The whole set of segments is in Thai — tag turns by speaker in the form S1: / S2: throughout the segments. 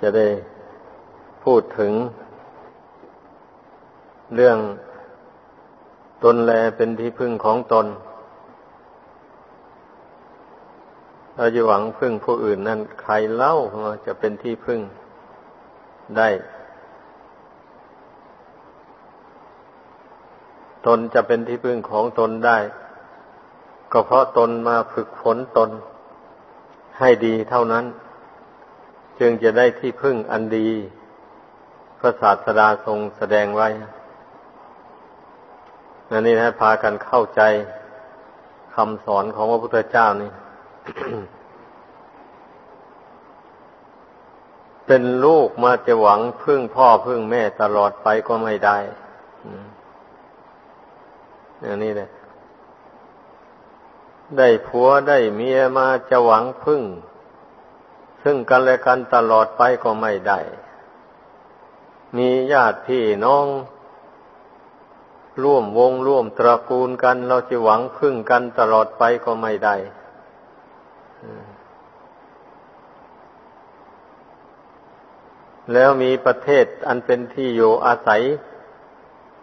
S1: จะได้พูดถึง เรื่องตนแลเป็นที่พึ่งของตน เราจะหวังพึ่งผู้อื่นนั่นใครเล่าจะเป็นที่พึ่งได้ ตนจะเป็นที่พึ่งของตนได้ ก็เพราะตนมาฝึกฝนตนให้ดีเท่านั้น จึงจะได้ที่พึ่งอันดีพระศาสดาทรงแสดงไว้นั่นนี่นะพากันเข้าใจคำสอนของพระพุทธเจ้านี่ เป็นลูกมาจะหวังพึ่งพ่อพึ่งแม่ตลอดไปก็ไม่ได้อย่างนี้เลยได้ผัวได้เมียมาจะหวังพึ่ง ซึ่งกันและกันตลอดไปก็ไม่ได้ มีญาติพี่น้อง ร่วมวงร่วมตระกูลกัน เราจะหวังพึ่งกันตลอดไปก็ไม่ได้แล้วมีประเทศอันเป็นที่อยู่อาศัย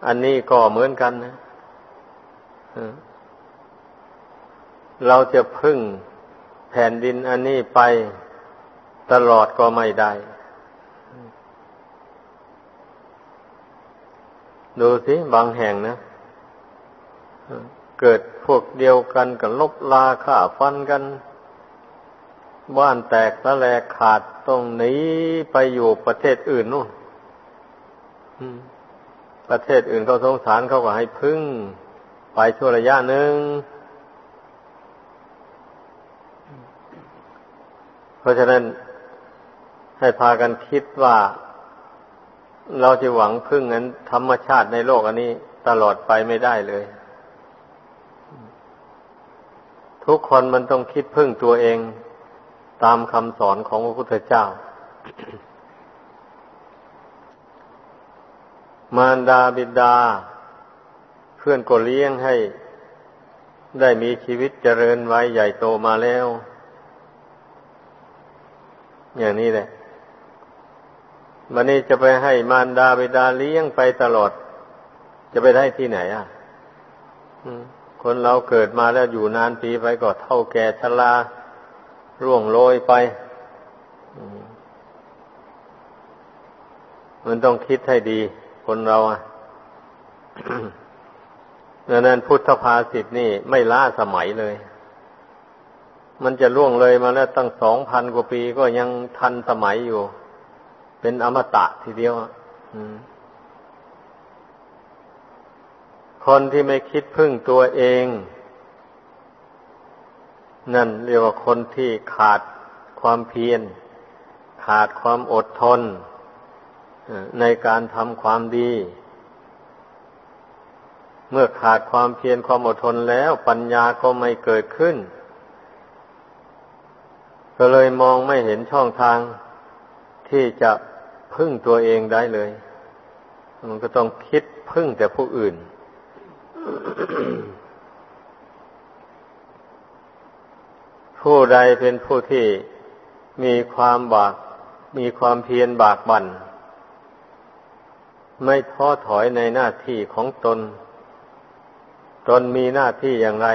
S1: อันนี้ก็เหมือนกันนะเราจะพึ่งแผ่นดินอันนี้ไป ตลอดก็ไม่ได้ ดูสิบางแห่งนะ เกิดพวกเดียวกันกับลบลาข่าฟันกัน บ้านแตกละแลกขาดตรงนี้ไปอยู่ประเทศอื่นนู่นประเทศอื่นเขาสงสารเขาก็ให้พึ่ง ไปชั่วระยะหนึ่งเพราะฉะนั้น ให้พากันคิดว่าเราจะหวังพึ่งนั้น ธรรมชาติในโลกอันนี้ตลอดไปไม่ได้เลย ทุกคนมันต้องคิดพึ่งตัวเองตามคำสอนของพระพุทธเจ้ามารดาบิดา เพื่อนก็เลี้ยงให้ ได้มีชีวิตเจริญไว้ใหญ่โตมาแล้ว อย่างนี้แหละ วันนี้จะไปให้มารดาบิดาเลี้ยงไปตลอด จะไปได้ที่ไหนอะคนเราเกิดมาแล้วอยู่นานปีไปก็เท่าแก่ชราร่วงโรยไป มันต้องคิดให้ดี คนเราอะดังนั้นพุทธภาษิตนี่ไม่ล้าสมัยเลย มันจะล่วงเลยมาแล้วตั้งสองพันกว่าปีก็ยังทันสมัยอยู่ เป็นอมตะทีเดียวคนที่ไม่คิดพึ่งตัวเอง นั่นเรียกว่าคนที่ขาดความเพียร ขาดความอดทนในการทำความดี เมื่อขาดความเพียรความอดทนแล้วปัญญาก็ไม่เกิดขึ้น ก็เลยมองไม่เห็นช่องทาง ที่จะพึ่งตัวเองได้เลย มันก็ต้องคิดพึ่งแต่ผู้อื่น ผู้ใดเป็นผู้ที่มีความบาก มีความเพียรบากบัน่นไม่ท้อถอยในหน้าที่ของตน ตนมีหน้าที่อย่างไร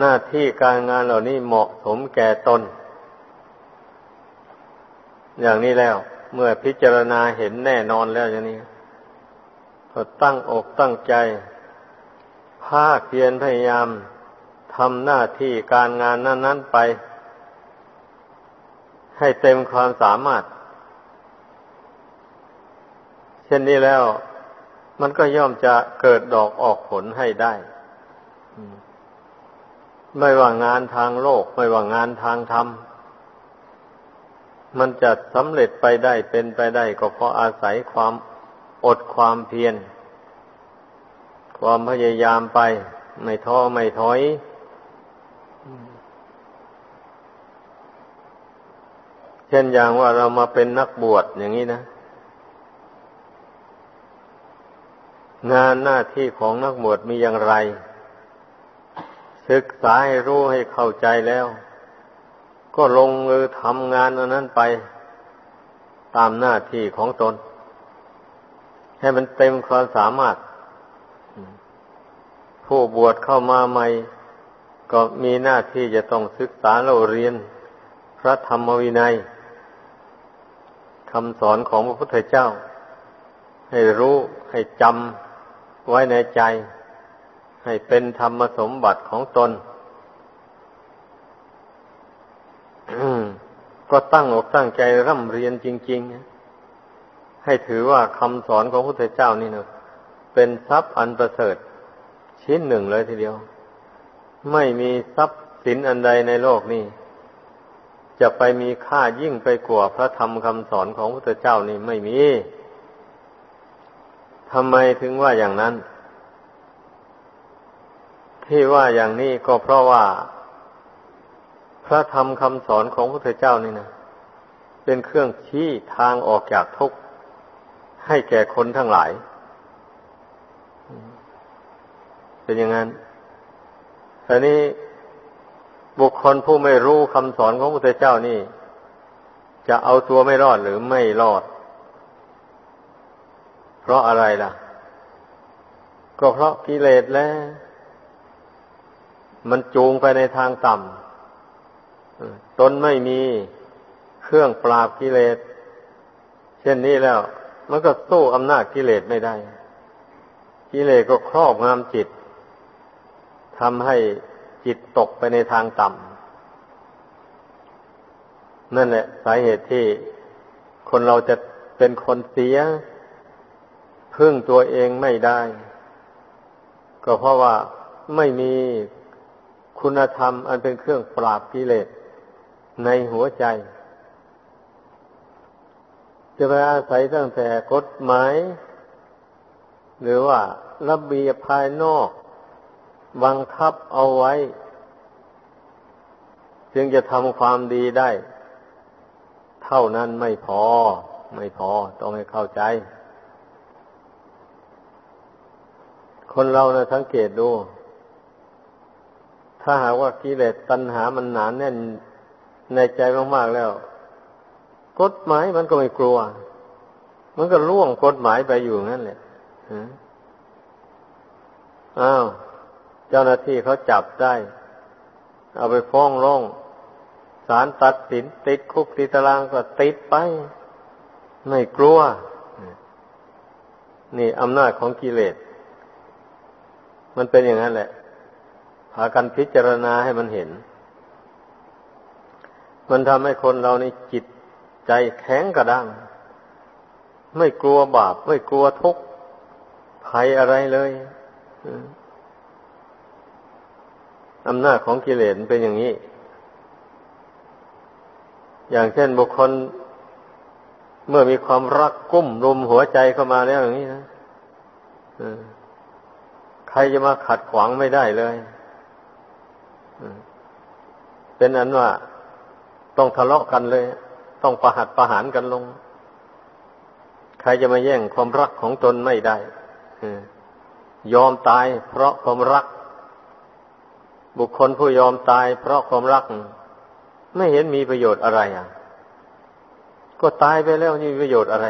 S1: หน้าที่การงานเหล่านี้เหมาะสมแก่ตน อย่างนี้แล้ว เมื่อพิจารณาเห็นแน่นอนแล้วอย่างนี้ก็ตั้งอกตั้งใจ ภาคเพียรพยายามทำหน้าที่การงานนั้น ๆไป ให้เต็มความสามารถ เช่นนี้แล้ว มันก็ย่อมจะเกิดดอกออกผลให้ได้ ไม่ว่างานทางโลก ไม่ว่างานทางธรรม มันจะสำเร็จไปได้เป็นไปได้ ก็เพราะอาศัยความอดความเพียร ความพยายามไป ไม่ท้อไม่ถอย เช่นอย่างว่าเรามาเป็นนักบวชอย่างนี้นะ งานหน้าที่ของนักบวชมีอย่างไร ศึกษาให้รู้ให้เข้าใจแล้ว ก็ลงมือทำงานอันนั้นไปตามหน้าที่ของตน ให้มันเต็มความสามารถ ผู้บวชเข้ามาใหม่ ก็มีหน้าที่จะต้องศึกษาเราเรียน พระธรรมวินัยคำสอนของพระพุทธเจ้า ให้รู้ให้จำไว้ในใจ ให้เป็นธรรมสมบัติของตน ก็ตั้งอกตั้งใจร่ำเรียนจริงๆ ให้ถือว่าคำสอนของพระพุทธเจ้านี่เนะเป็นทรัพย์อันประเสริฐ ชิ้นหนึ่งเลยทีเดียว ไม่มีทรัพย์สินอันใดในโลกนี้ จะไปมีค่ายิ่งไปกว่าพระธรรมคำสอนของพระพุทธเจ้านี่ไม่มีทำไมถึงว่าอย่างนั้น ที่ว่าอย่างนี้ก็เพราะว่า พระธรรมคำสอนของพระพุทธเจ้านี่นะเป็นเครื่องชี้ทางออกจากทุกข์ให้แก่คนทั้งหลาย เป็นอย่างนั้นแต่นี้บุคคลผู้ไม่รู้คำสอนของพระพุทธเจ้านี่ จะเอาตัวไม่รอดหรือไม่รอด เพราะอะไรล่ะ ก็เพราะกิเลสแล้ว มันจูงไปในทางต่ำ ตนไม่มีเครื่องปราบกิเลส เช่นนี้แล้ว มันก็สู้อำนาจกิเลสไม่ได้ กิเลสก็ครอบงำจิตทำให้จิตตกไปในทางต่ำนั่นแหละ สาเหตุที่คนเราจะเป็นคนเสีย พึ่งตัวเองไม่ได้ ก็เพราะว่าไม่มีคุณธรรมอันเป็นเครื่องปราบกิเลส ในหัวใจ จะไปอาศัยตั้งแต่กฎหมาย หรือว่าระเบียบภายนอกบังคับเอาไว้ จึงจะทำความดีได้ เท่านั้นไม่พอ ไม่พอต้องให้เข้าใจ คนเรานะสังเกตดู ถ้าหากว่ากิเลสตัณหามันหนานแน่น ในใจมากๆแล้ว กฎหมายมันก็ไม่กลัว มันก็ล่วงกฎหมายไปอยู่งั้นแหละอ้าวเจ้าหน้าที่เขาจับได้ เอาไปฟ้องร้องศาลตัดสินติดคุกติดตารางก็ติดไป ไม่กลัว นี่อำนาจของกิเลส มันเป็นอย่างนั้นแหละพากันพิจารณาให้มันเห็น มันทำให้คนเราในจิตใจแข็งกระด้าง ไม่กลัวบาป ไม่กลัวทุกข์ภัยอะไรเลยอำนาจของกิเลสเป็นอย่างนี้ อย่างเช่นบุคคล เมื่อมีความรักกุ้มรุมหัวใจเข้ามาแล้วอย่างนี้นะใครจะมาขัดขวางไม่ได้เลยเป็นอันว่า ต้องทะเลาะกันเลย ต้องประหัดประหารกันลง ใครจะมาแย่งความรักของตนไม่ได้ยอมตายเพราะความรัก บุคคลผู้ยอมตายเพราะความรัก ไม่เห็นมีประโยชน์อะไรอะ ก็ตายไปแล้วนี่มีประโยชน์อะไร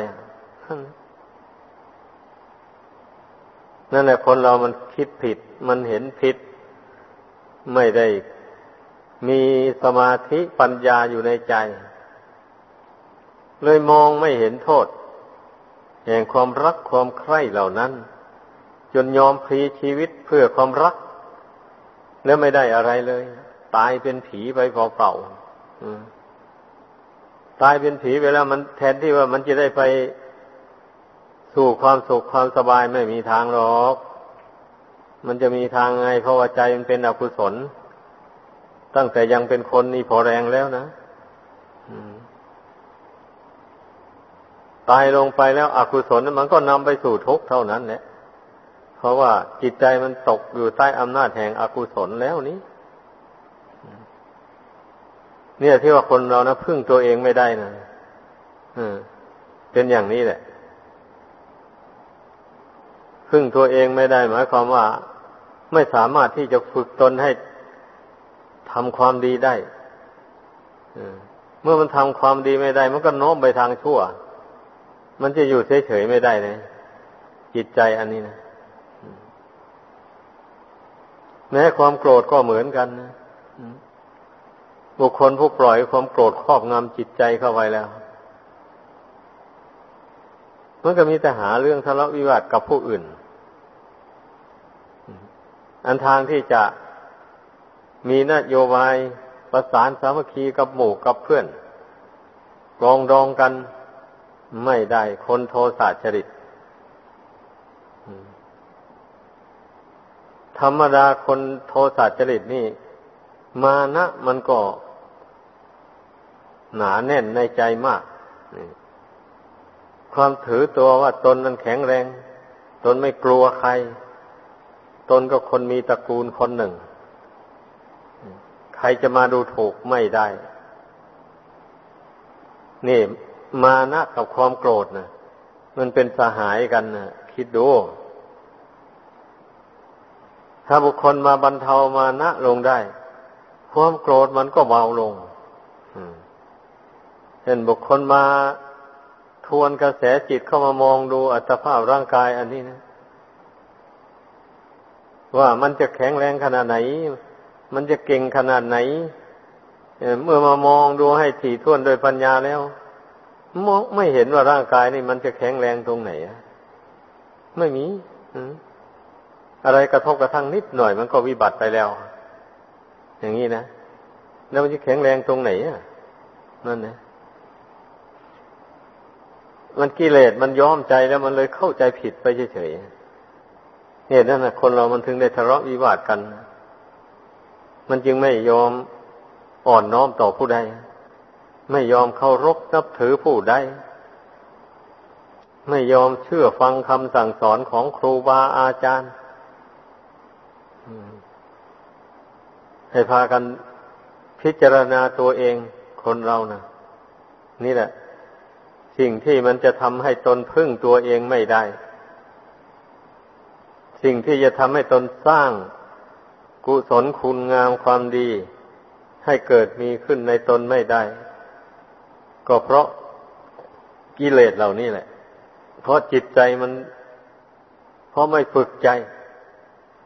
S1: นั่นแหละคนเรามันคิดผิด มันเห็นผิด ไม่ได้ มีสมาธิปัญญาอยู่ในใจ เลยมองไม่เห็นโทษ แห่งความรักความใคร่เหล่านั้น จนยอมพลีชีวิตเพื่อความรัก แล้วไม่ได้อะไรเลย ตายเป็นผีไปเปล่าๆตายเป็นผีไปแล้วมันแทนที่ว่ามันจะได้ไปสู่ความสุขความสบายไม่มีทางหรอก มันจะมีทางไงเพราะว่าใจมันเป็นอกุศล ตั้งแต่ยังเป็นคนนี่พอแรงแล้วนะตายลงไปแล้วอกุศลนั้นมันก็นำไปสู่ทุกข์เท่านั้นแหละเพราะว่าจิตใจมันตกอยู่ใต้อำนาจแห่งอกุศลแล้วนี้ เนี่ยที่ว่าคนเรานะพึ่งตัวเองไม่ได้นะเป็นอย่างนี้แหละ พึ่งตัวเองไม่ได้หมายความว่า ไม่สามารถที่จะฝึกตนให้ ทำความดีได้เมื่อมันทำความดีไม่ได้ มันก็โน้มไปทางชั่ว มันจะอยู่เฉยๆไม่ได้เลยจิตใจอันนี้นะแม้ความโกรธก็เหมือนกันนะบุคคลผู้ปล่อยความโกรธครอบงำจิตใจเข้าไปแล้ว มันก็มีแต่หาเรื่องทะเลาะวิวาทกับผู้อื่น อันทางที่จะ มีนโยบายประสานสามัคคีกับหมู่กับเพื่อนกองดองกันไม่ได้คนโทสะจริต ธรรมดาคนโทสะจริตนี่ มานะมันก็ หนาแน่นในใจมาก ความถือตัวว่าตนนั้นแข็งแรง ตนไม่กลัวใคร ตนก็คนมีตระกูลคนหนึ่ง ใครจะมาดูถูกไม่ได้ นี่มานะกับความโกรธนะมันเป็นสหายกันนะคิดดู ถ้าบุคคลมาบรรเทามานะลงได้ ความโกรธมันก็เบาลงเช่นบุคคลมาทวนกระแสจิตเข้ามามองดูอัตภาพร่างกายอันนี้นะ ว่ามันจะแข็งแรงขนาดไหน มันจะเก่งขนาดไหนเมื่อมามองดูให้ถี่ถ้วนโดยปัญญาแล้วมองไม่เห็นว่าร่างกายนี่มันจะแข็งแรงตรงไหนไม่มีอะไรกระทบกระทั่งนิดหน่อย มันก็วิบัติไปแล้ว อย่างนี้นะแล้วมันจะแข็งแรงตรงไหนอะนั่นนะมันกิเลสมันย้อมใจแล้วมันเลยเข้าใจผิดไปเฉยๆเหตุนั้นนะคนเรามันถึงได้ทะเลาะวิวาทกัน มันจึงไม่ยอมอ่อนน้อมต่อผู้ใด ไม่ยอมเคารพนับถือผู้ใด ไม่ยอมเชื่อฟังคำสั่งสอนของครูบาอาจารย์ให้พากันพิจารณาตัวเองคนเรานะนี่แหละ สิ่งที่มันจะทำให้ตนพึ่งตัวเองไม่ได้ สิ่งที่จะทำให้ตนสร้าง กุศลคุณงามความดี ให้เกิดมีขึ้นในตนไม่ได้ ก็เพราะกิเลสเหล่านี้แหละ เพราะจิตใจมัน เพราะไม่ฝึกใจ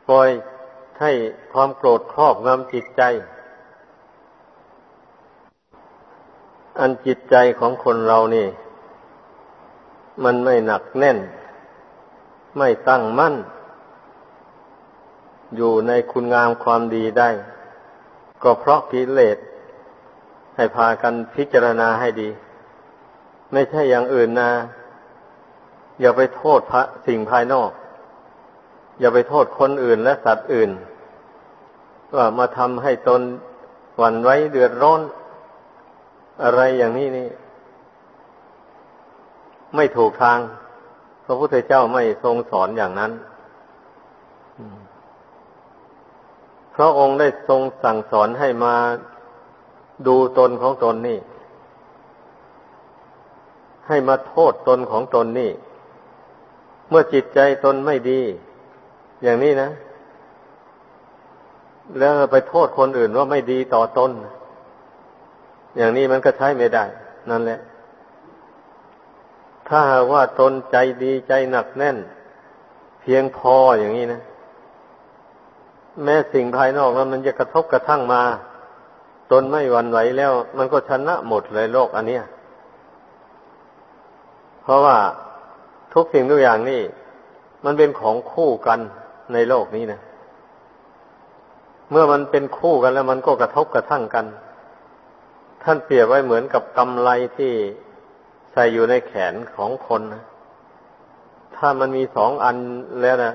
S1: ปล่อยให้ความโกรธครอบงำจิตใจ อันจิตใจของคนเรานี่ มันไม่หนักแน่น ไม่ตั้งมั่น อยู่ในคุณงามความดีได้ ก็เพราะกิเลสให้พากันพิจารณาให้ดี ไม่ใช่อย่างอื่นนะอย่าไปโทษพระสิ่งภายนอก อย่าไปโทษคนอื่นและสัตว์อื่นว่ามาทำให้ตนหวั่นไว้เดือดร้อน อะไรอย่างนี้นี่ ไม่ถูกทาง พระพุทธเจ้าไม่ทรงสอนอย่างนั้น ระองค์ได้ทรงสั่งสอนให้มาดูตนของตนนี่ ให้มาโทษตนของตนนี่ เมื่อจิตใจตนไม่ดี อย่างนี้นะ แล้วไปโทษคนอื่นว่าไม่ดีต่อตน อย่างนี้มันก็ใช้ไม่ได้ นั่นแหละ ถ้าว่าตนใจดีใจหนักแน่น เพียงพออย่างนี้นะ แม้สิ่งภายนอกนั้นมันจะกระทบกระทั่งมา ตนไม่หวั่นไหวแล้ว มันก็ชนะหมดเลยโลกอันเนี้ยเพราะว่าทุกสิ่งทุกอย่างนี่ มันเป็นของคู่กันในโลกนี้นะเมื่อมันเป็นคู่กันแล้วมันก็กระทบกระทั่งกัน ท่านเปรียบไว้เหมือนกับกำไลที่ใส่อยู่ในแขนของคนนะถ้ามันมีสองอันแล้วนะ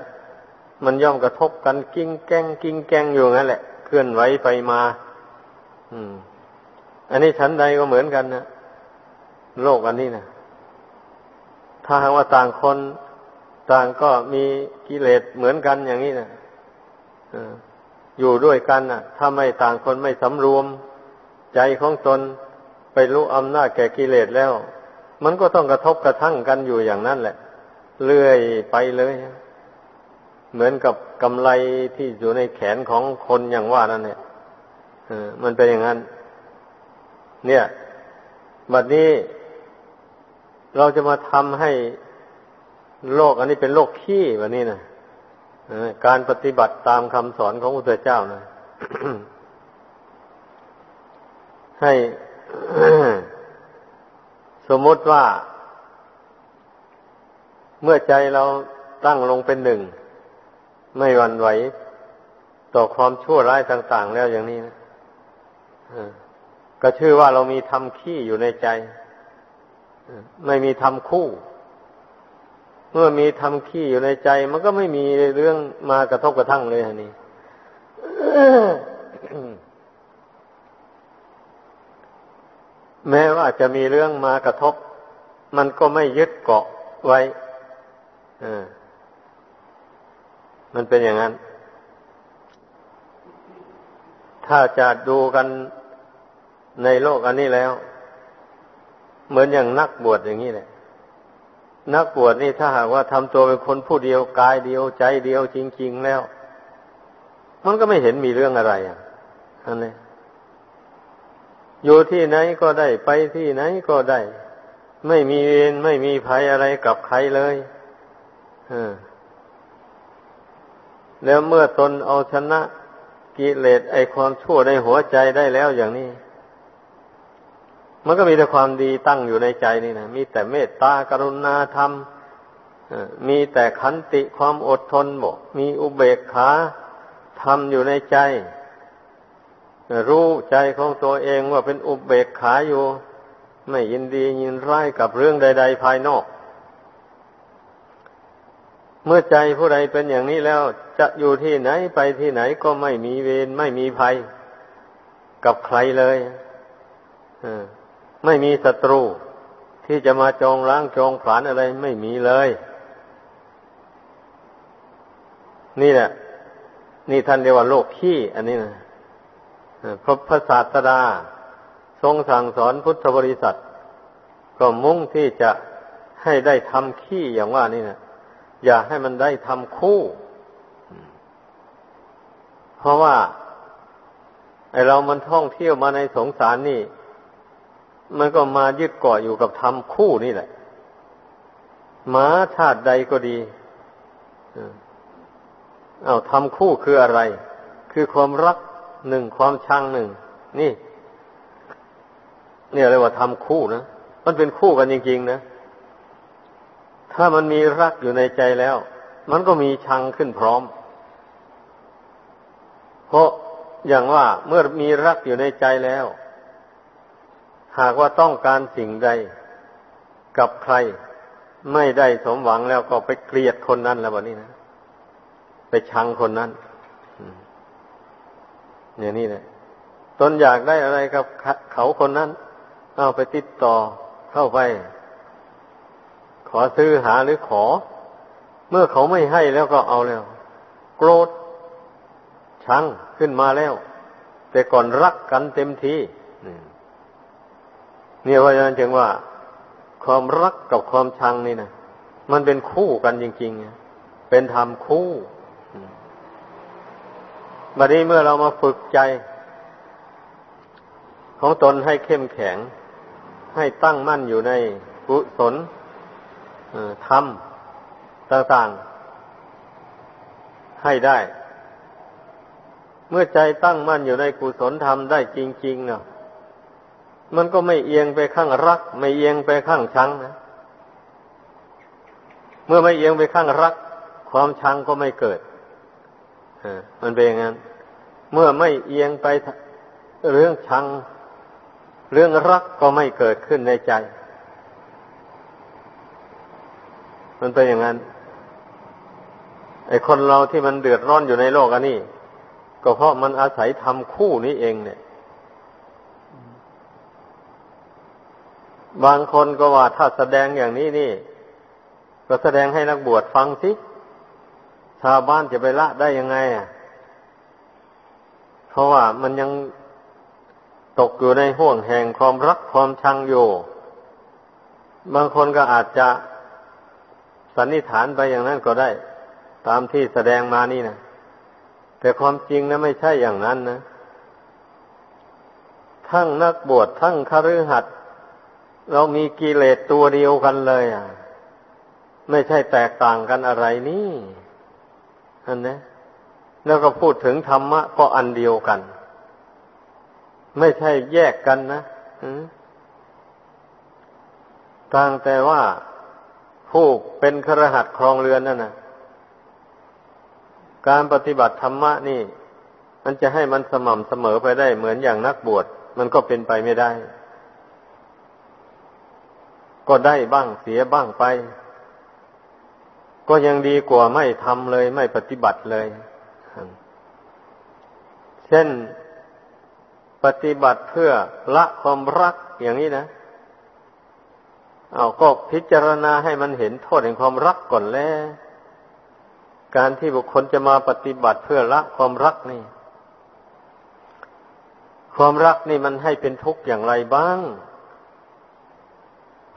S1: มันย่อมกระทบกันกิ้งแกงกิ้งแกงอยู่งั้นแหละ เคลื่อนไหวไปมา อืม อันนี้ชั้นใดก็เหมือนกันนะโลกอันนี้นะถ้าหากว่าต่างคนต่างก็มีกิเลสเหมือนกันอย่างนี้นะอยู่ด้วยกันนะถ้าไม่ต่างคนไม่สำรวม ใจของตนไปรู้อำนาจแก่กิเลสแล้ว มันก็ต้องกระทบกระทั่งกันอยู่อย่างนั้นแหละเรื่อยไปเลย เหมือนกับกำไลที่อยู่ในแขนของคนอย่างว่านั่นเนี่ยมันเป็นอย่างนั้น เนี่ย บัดนี้เราจะมาทำให้โลกอันนี้เป็นโลกขี้แบบนี้นะการปฏิบัติตามคำสอนของพระพุทธเจ้านะให้สมมติว่า เมื่อใจเราตั้งลงเป็นหนึ่ง ไม่หวั่นไหวต่อความชั่วร้ายต่าง ๆ แล้วอย่างนี้นะก็ชื่อว่าเรามีทำขี้อยู่ในใจไม่มีทำคู่ เมื่อมีทำขี้อยู่ในใจ มันก็ไม่มีเรื่องมากระทบกระทั่งเลยฮะนี่แม้ว่าจะมีเรื่องมากระทบ มันก็ไม่ยึดเกาะไว้ มันเป็นอย่างนั้น ถ้าจะดูกันในโลกอันนี้แล้ว เหมือนอย่างนักบวชอย่างนี้แหละ นักบวชนี่ถ้าหากว่าทำตัวเป็นคนผู้เดียวกายเดียวใจเดียวจริง ๆ แล้ว มันก็ไม่เห็นมีเรื่องอะไรอะอันนี้อยู่ที่ไหนก็ได้ไปที่ไหนก็ได้ ไม่มีเวรไม่มีภัยอะไรกับใครเลย แล้วเมื่อตนเอาชนะกิเลสไอความชั่วในหัวใจได้แล้วอย่างนี้ มันก็มีแต่ความดีตั้งอยู่ในใจนี่นะมีแต่เมตตากรุณาธรรมมีแต่ขันติความอดทนบอกมีอุเบกขาธรรมอยู่ในใจ รู้ใจของตัวเองว่าเป็นอุเบกขาอยู่ ไม่ยินดียินร้ายกับเรื่องใด ๆ ภายนอก เมื่อใจผู้ใดเป็นอย่างนี้แล้ว จะอยู่ที่ไหนไปที่ไหนก็ไม่มีเวรไม่มีภัย กับใครเลยไม่มีศัตรู ที่จะมาจองล้างจองผลานอะไรไม่มีเลย นี่แหละ นี่ท่านเรียกว่าโลกขี้อันนี้นะพระพระศาสดา ทรงสั่งสอนพุทธบริษัท ก็มุ่งที่จะให้ได้ทำขี้อย่างว่านี่นะ อย่าให้มันได้ทำคู่ เพราะว่าไอเรามันท่องเที่ยวมาในสงสารนี่ มันก็มายึดเกาะอยู่กับทำคู่นี่แหละหมาชาติใดก็ดีเอาทำคู่คืออะไร คือความรักหนึ่งความชังหนึ่ง นี่ เนี่ยเรียกว่าทำคู่นะ มันเป็นคู่กันจริงๆนะ ถ้ามันมีรักอยู่ในใจแล้ว มันก็มีชังขึ้นพร้อม เพราะอย่างว่าเมื่อมีรักอยู่ในใจแล้ว หากว่าต้องการสิ่งใดกับใครไม่ได้สมหวังแล้วก็ไปเกลียดคนนั้นแล้ววันนี้นะ ไปชังคนนั้นอย่างนี้แหละตนอยากได้อะไรกับเขาคนนั้น เอาไปติดต่อเข้าไป อซื้อหาหรือขอ เมื่อเขาไม่ให้แล้วก็เอาแล้ว โกรธ ชังขึ้นมาแล้ว แต่ก่อนรักกันเต็มทีนี่ยว่าอย่างจึงว่า ความรักกับความชังนี่นะมันเป็นคู่กันจริงๆ เป็นธรรมคู่บัดนี้เมื่อเรามาฝึกใจ ของตนให้เข้มแข็ง ให้ตั้งมั่นอยู่ในกุศล ธรรมต่างๆ ให้ได้ เมื่อใจตั้งมั่นอยู่ในกุศลธรรมได้จริงๆเนาะมันก็ไม่เอียงไปข้างรัก ไม่เอียงไปข้างชังนะเมื่อไม่เอียงไปข้างรัก ความชังก็ไม่เกิดมันเป็นอย่างนั้น เมื่อไม่เอียงไปเรื่องชัง เรื่องรักก็ไม่เกิดขึ้นในใจ มันเป็นอย่างนั้น ไอ้คนเราที่มันเดือดร้อนอยู่ในโลกอันนี้ก็เพราะมันอาศัยทำคู่นี้เองเนี่ย บางคนก็ว่าถ้าแสดงอย่างนี้นี่ ก็แสดงให้นักบวชฟังสิชาวบ้านจะไปละได้ยังไงอะ เพราะว่ามันยังตกอยู่ในห่วงแห่งความรักความชังอยู่ บางคนก็อาจจะ สันนิษฐานไปอย่างนั้นก็ได้ ตามที่แสดงมานี่นะแต่ความจริงนะไม่ใช่อย่างนั้นนะ ทั้งนักบวชทั้งคฤหัสถ์เรามีกิเลสตัวเดียวกันเลย อะ ไม่ใช่แตกต่างกันอะไรนี่อันนี้แล้วก็พูดถึงธรรมะก็อันเดียวกัน ไม่ใช่แยกกันนะต่างแต่ว่า ผู้เป็นครหัสครองเรือนนั่นนะการปฏิบัติธรรมะนี่ มันจะให้มันสม่ำเสมอไปได้เหมือนอย่างนักบวชมันก็เป็นไปไม่ได้ ก็ได้บ้างเสียบ้างไป ก็ยังดีกว่าไม่ทำเลยไม่ปฏิบัติเลย เช่นปฏิบัติเพื่อละความรักอย่างนี้นะ เอาก็พิจารณาให้มันเห็นโทษแห่งความรักก่อนแล้วการที่บุคคลจะมาปฏิบัติเพื่อละความรักนี่ ความรักนี่มันให้เป็นทุกข์อย่างไรบ้าง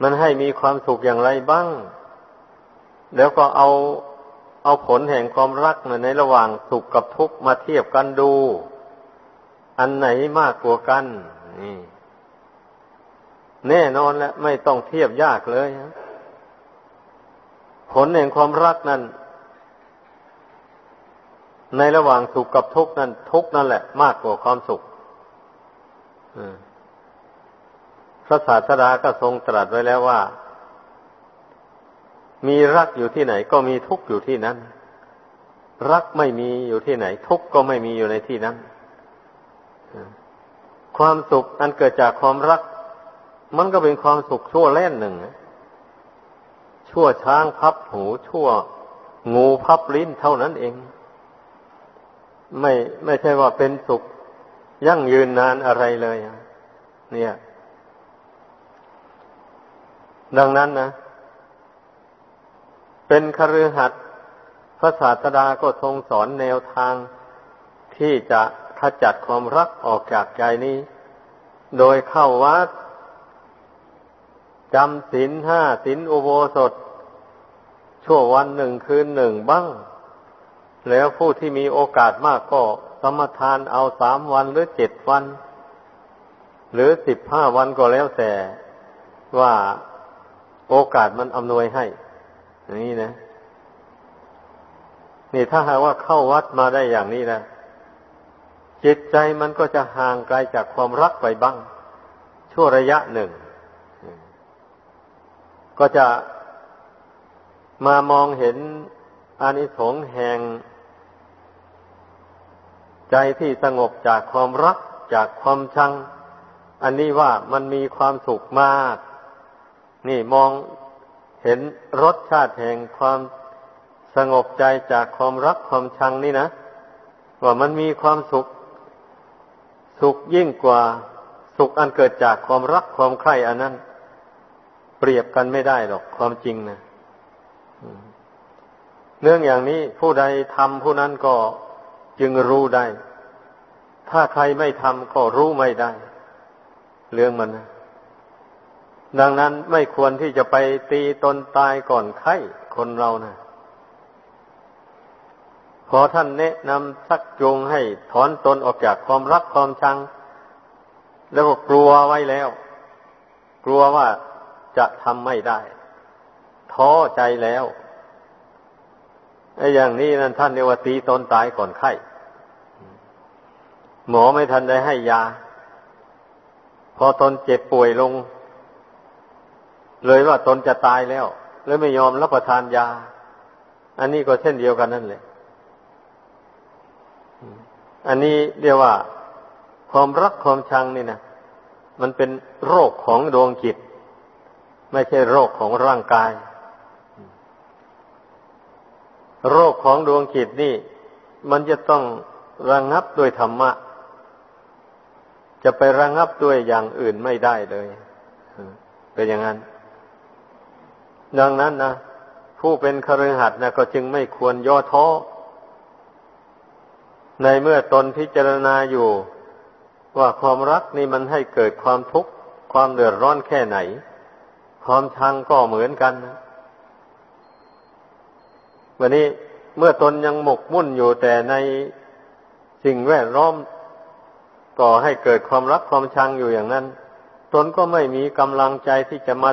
S1: มันให้มีความสุขอย่างไรบ้าง แล้วก็เอาเอาผลแห่งความรักในระหว่างสุขกับทุกข์มาเทียบกันดู อันไหนมากกว่ากัน นี่ แน่นอนแล้วไม่ต้องเทียบยากเลยผลแห่งความรักนั้น ในระหว่างสุขกับทุกข์นั้น ทุกข์นั่นแหละ มากกว่าความสุขพระศาสดาก็ทรงตรัสไว้แล้วว่า มีรักอยู่ที่ไหน ก็มีทุกข์อยู่ที่นั้น รักไม่มีอยู่ที่ไหน ทุกข์ก็ไม่มีอยู่ในที่นั้นความสุขอันเกิดจากความรัก มันก็เป็นความสุขชั่วแล่นหนึ่ง ชั่วช้างพับหูชั่วงูพับลิ้นเท่านั้นเอง ไม่ไม่ใช่ว่าเป็นสุขยั่งยืนนานอะไรเลย เนี่ย ดังนั้นนะ เป็นคฤหัสถ์พระศาสดาก็ทรงสอนแนวทางที่จะขจัดความรักออกจากใจนี้ โดยเข้าวัด จำศีลห้าศีลอุโบสถ ชั่ววันหนึ่งคืนหนึ่งบ้าง แล้วผู้ที่มีโอกาสมากก็สมทานเอาสามวันหรือเจ็ดวัน หรือสิบห้าวันก็แล้วแต่ว่าโอกาสมันอำนวยให้อย่างนี่นะ นี่ถ้าหากว่าเข้าวัดมาได้อย่างนี้นะจิตใจมันก็จะห่างไกลจากความรักไปบ้าง ชั่วระยะหนึ่ง ก็จะมามองเห็นอานิสงส์แห่ง ใจที่สงบจากความรักจากความชัง อันนี้ว่ามันมีความสุขมาก นี่มองเห็นรสชาติแห่งความสงบใจจากความรักความชังนี่นะ ว่ามันมีความสุข สุขยิ่งกว่าสุขอันเกิดจากความรักความใคร่อันนั้น เปรียบกันไม่ได้หรอกความจริงนะเรื่องอย่างนี้ผู้ใดทำผู้นั้นก็จึงรู้ได้ ถ้าใครไม่ทำก็รู้ไม่ได้ เรื่องมันนะดังนั้นไม่ควรที่จะไปตีตนตายก่อนไข้คนเรานะพอท่านแนะนำสักจูงให้ถอนตนออกจากความรักความชัง แล้วก็กลัวไว้แล้ว กลัวว่า จะทำไม่ได้ ท้อใจแล้วไอ้อย่างนี้นั่นท่านเรียกว่าตีตนตายก่อนไข้ หมอไม่ทันได้ให้ยา พอตนเจ็บป่วยลง เลยว่าตนจะตายแล้วเลยไม่ยอมรับประทานยา อันนี้ก็เช่นเดียวกันนั่นแหละ อันนี้เรียกว่า ความรักความชังนี่นะมันเป็นโรคของดวงจิต ไม่ใช่โรคของร่างกาย โรคของดวงจิตนี่ มันจะต้องระงงับด้วยธรรมะ จะไประงงับด้วยอย่างอื่นไม่ได้เลยเป็นอย่างนั้น ดังนั้นนะผู้เป็นคฤหัสถ์นะก็จึงไม่ควรย่อท้อในเมื่อตนพิจารณาอยู่ ว่าความรักนี่มันให้เกิดความทุกข์ความเดือดร้อนแค่ไหน ความชังก็เหมือนกันนะวันนี้เมื่อตนยังหมกมุ่นอยู่แต่ในสิ่งแวดล้อมก่อให้เกิดความรักความชังอยู่อย่างนั้น ตนก็ไม่มีกำลังใจที่จะมา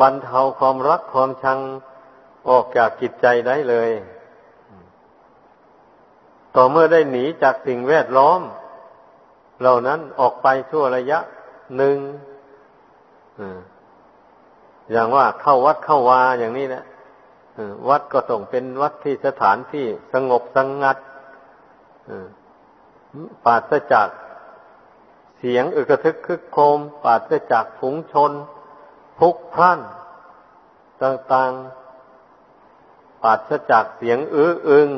S1: บรรเทาความรักความชังออกจากจิตใจได้เลย ต่อเมื่อได้หนีจากสิ่งแวดล้อม เหล่านั้นออกไปชั่วระยะหนึ่ง อย่างว่าเข้าวัดเข้าวาอย่างนี้นะวัดก็ต้องเป็นวัดที่สถานที่สงบสงงัดปราศจากเสียงอึกทึกคึกโคมปราศจากฝูงชนพุกพล่านต่างๆปราศจากเสียงอื้ออึง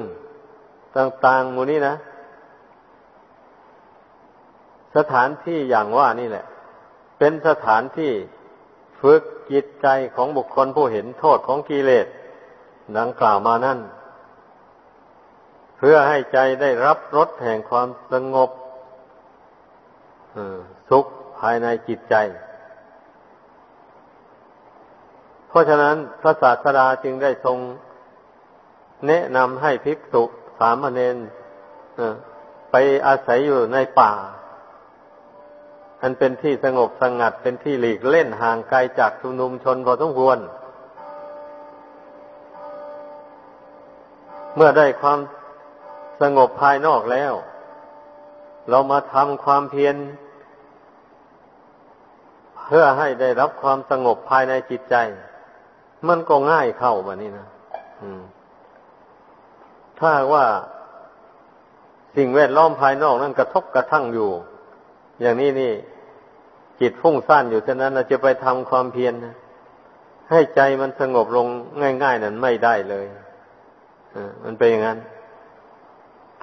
S1: ต่างๆมูนี้นะ สถานที่อย่างว่านี่แหละ เป็นสถานที่ ฝึกจิตใจของบุคคลผู้เห็นโทษของกิเลสดังกล่าวมานั่น เพื่อให้ใจได้รับรสแห่งความสงบสุขภายในจิตใจ เพราะฉะนั้นพระศาสดาจึงได้ทรง แนะนำให้ภิกษุสามเณรไปอาศัยอยู่ในป่า อันเป็นที่สงบสงัดเป็นที่หลีกเล่นห่างไกลจากชุมนุมชนพอสมควร เมื่อได้ความสงบภายนอกแล้ว เรามาทำความเพียรเพื่อให้ได้รับความสงบภายในจิตใจ มันก็ง่ายเข้ามานี่นะถ้าว่าสิ่งแวดล้อมภายนอกนั้นกระทบกระทั่งอยู่ อย่างนี้นี่ จิตฟุ้งซ่านอยู่ฉะนั้นเราจะไปทำความเพียรให้ใจมันสงบลงง่าย ๆ นั้นไม่ได้เลยมันเป็นอย่างนั้น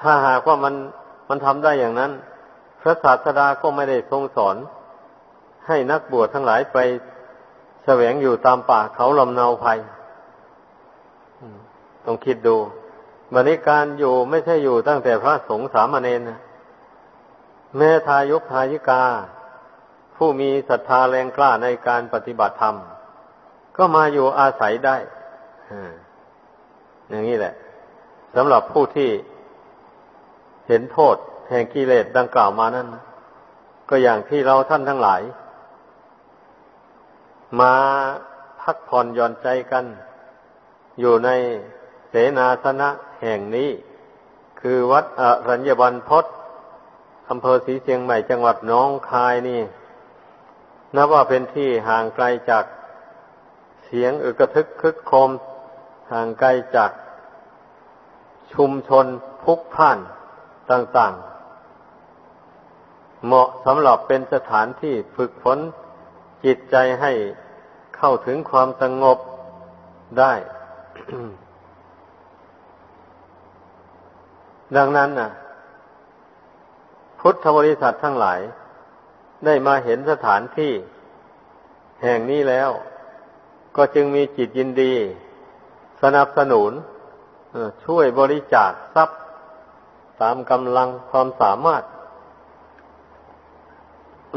S1: ถ้าหากว่ามันมันทำได้อย่างนั้น พระศาสดาก็ไม่ได้ทรงสอน ให้นักบวชทั้งหลายไปแสวงอยู่ตามป่าเขาลำนาภัยต้องคิดดูบันิการอยู่ไม่ใช่อยู่ตั้งแต่พระสงฆ์สามเณรนะแม่ทายกทายิกา ผู้มีศรัทธาแรงกล้าในการปฏิบัติธรรม ก็มาอยู่อาศัยได้อย่างนี้แหละสำหรับผู้ที่เห็นโทษแห่งกิเลสดังกล่าวมานั้น ก็อย่างที่เราท่านทั้งหลาย มาพักผ่อนหย่อนใจกัน อยู่ในเสนาสนะแห่งนี้ คือวัดอรัญญบันพศอำเภอศรีเชียงใหม่จังหวัดน้องคายนี่ นับว่าเป็นที่ห่างไกลจากเสียงอึกทึกคึกโคม ห่างไกลจากชุมชนพุกพ่านต่างๆ เหมาะสำหรับเป็นสถานที่ฝึกฝนจิตใจให้เข้าถึงความสงบได้ดังนั้นน่ะพุทธบริษัททั้งหลาย ได้มาเห็นสถานที่ แห่งนี้แล้ว ก็จึงมีจิตยินดี สนับสนุนช่วยบริจาคทรัพย์ตามกำลังความสามารถ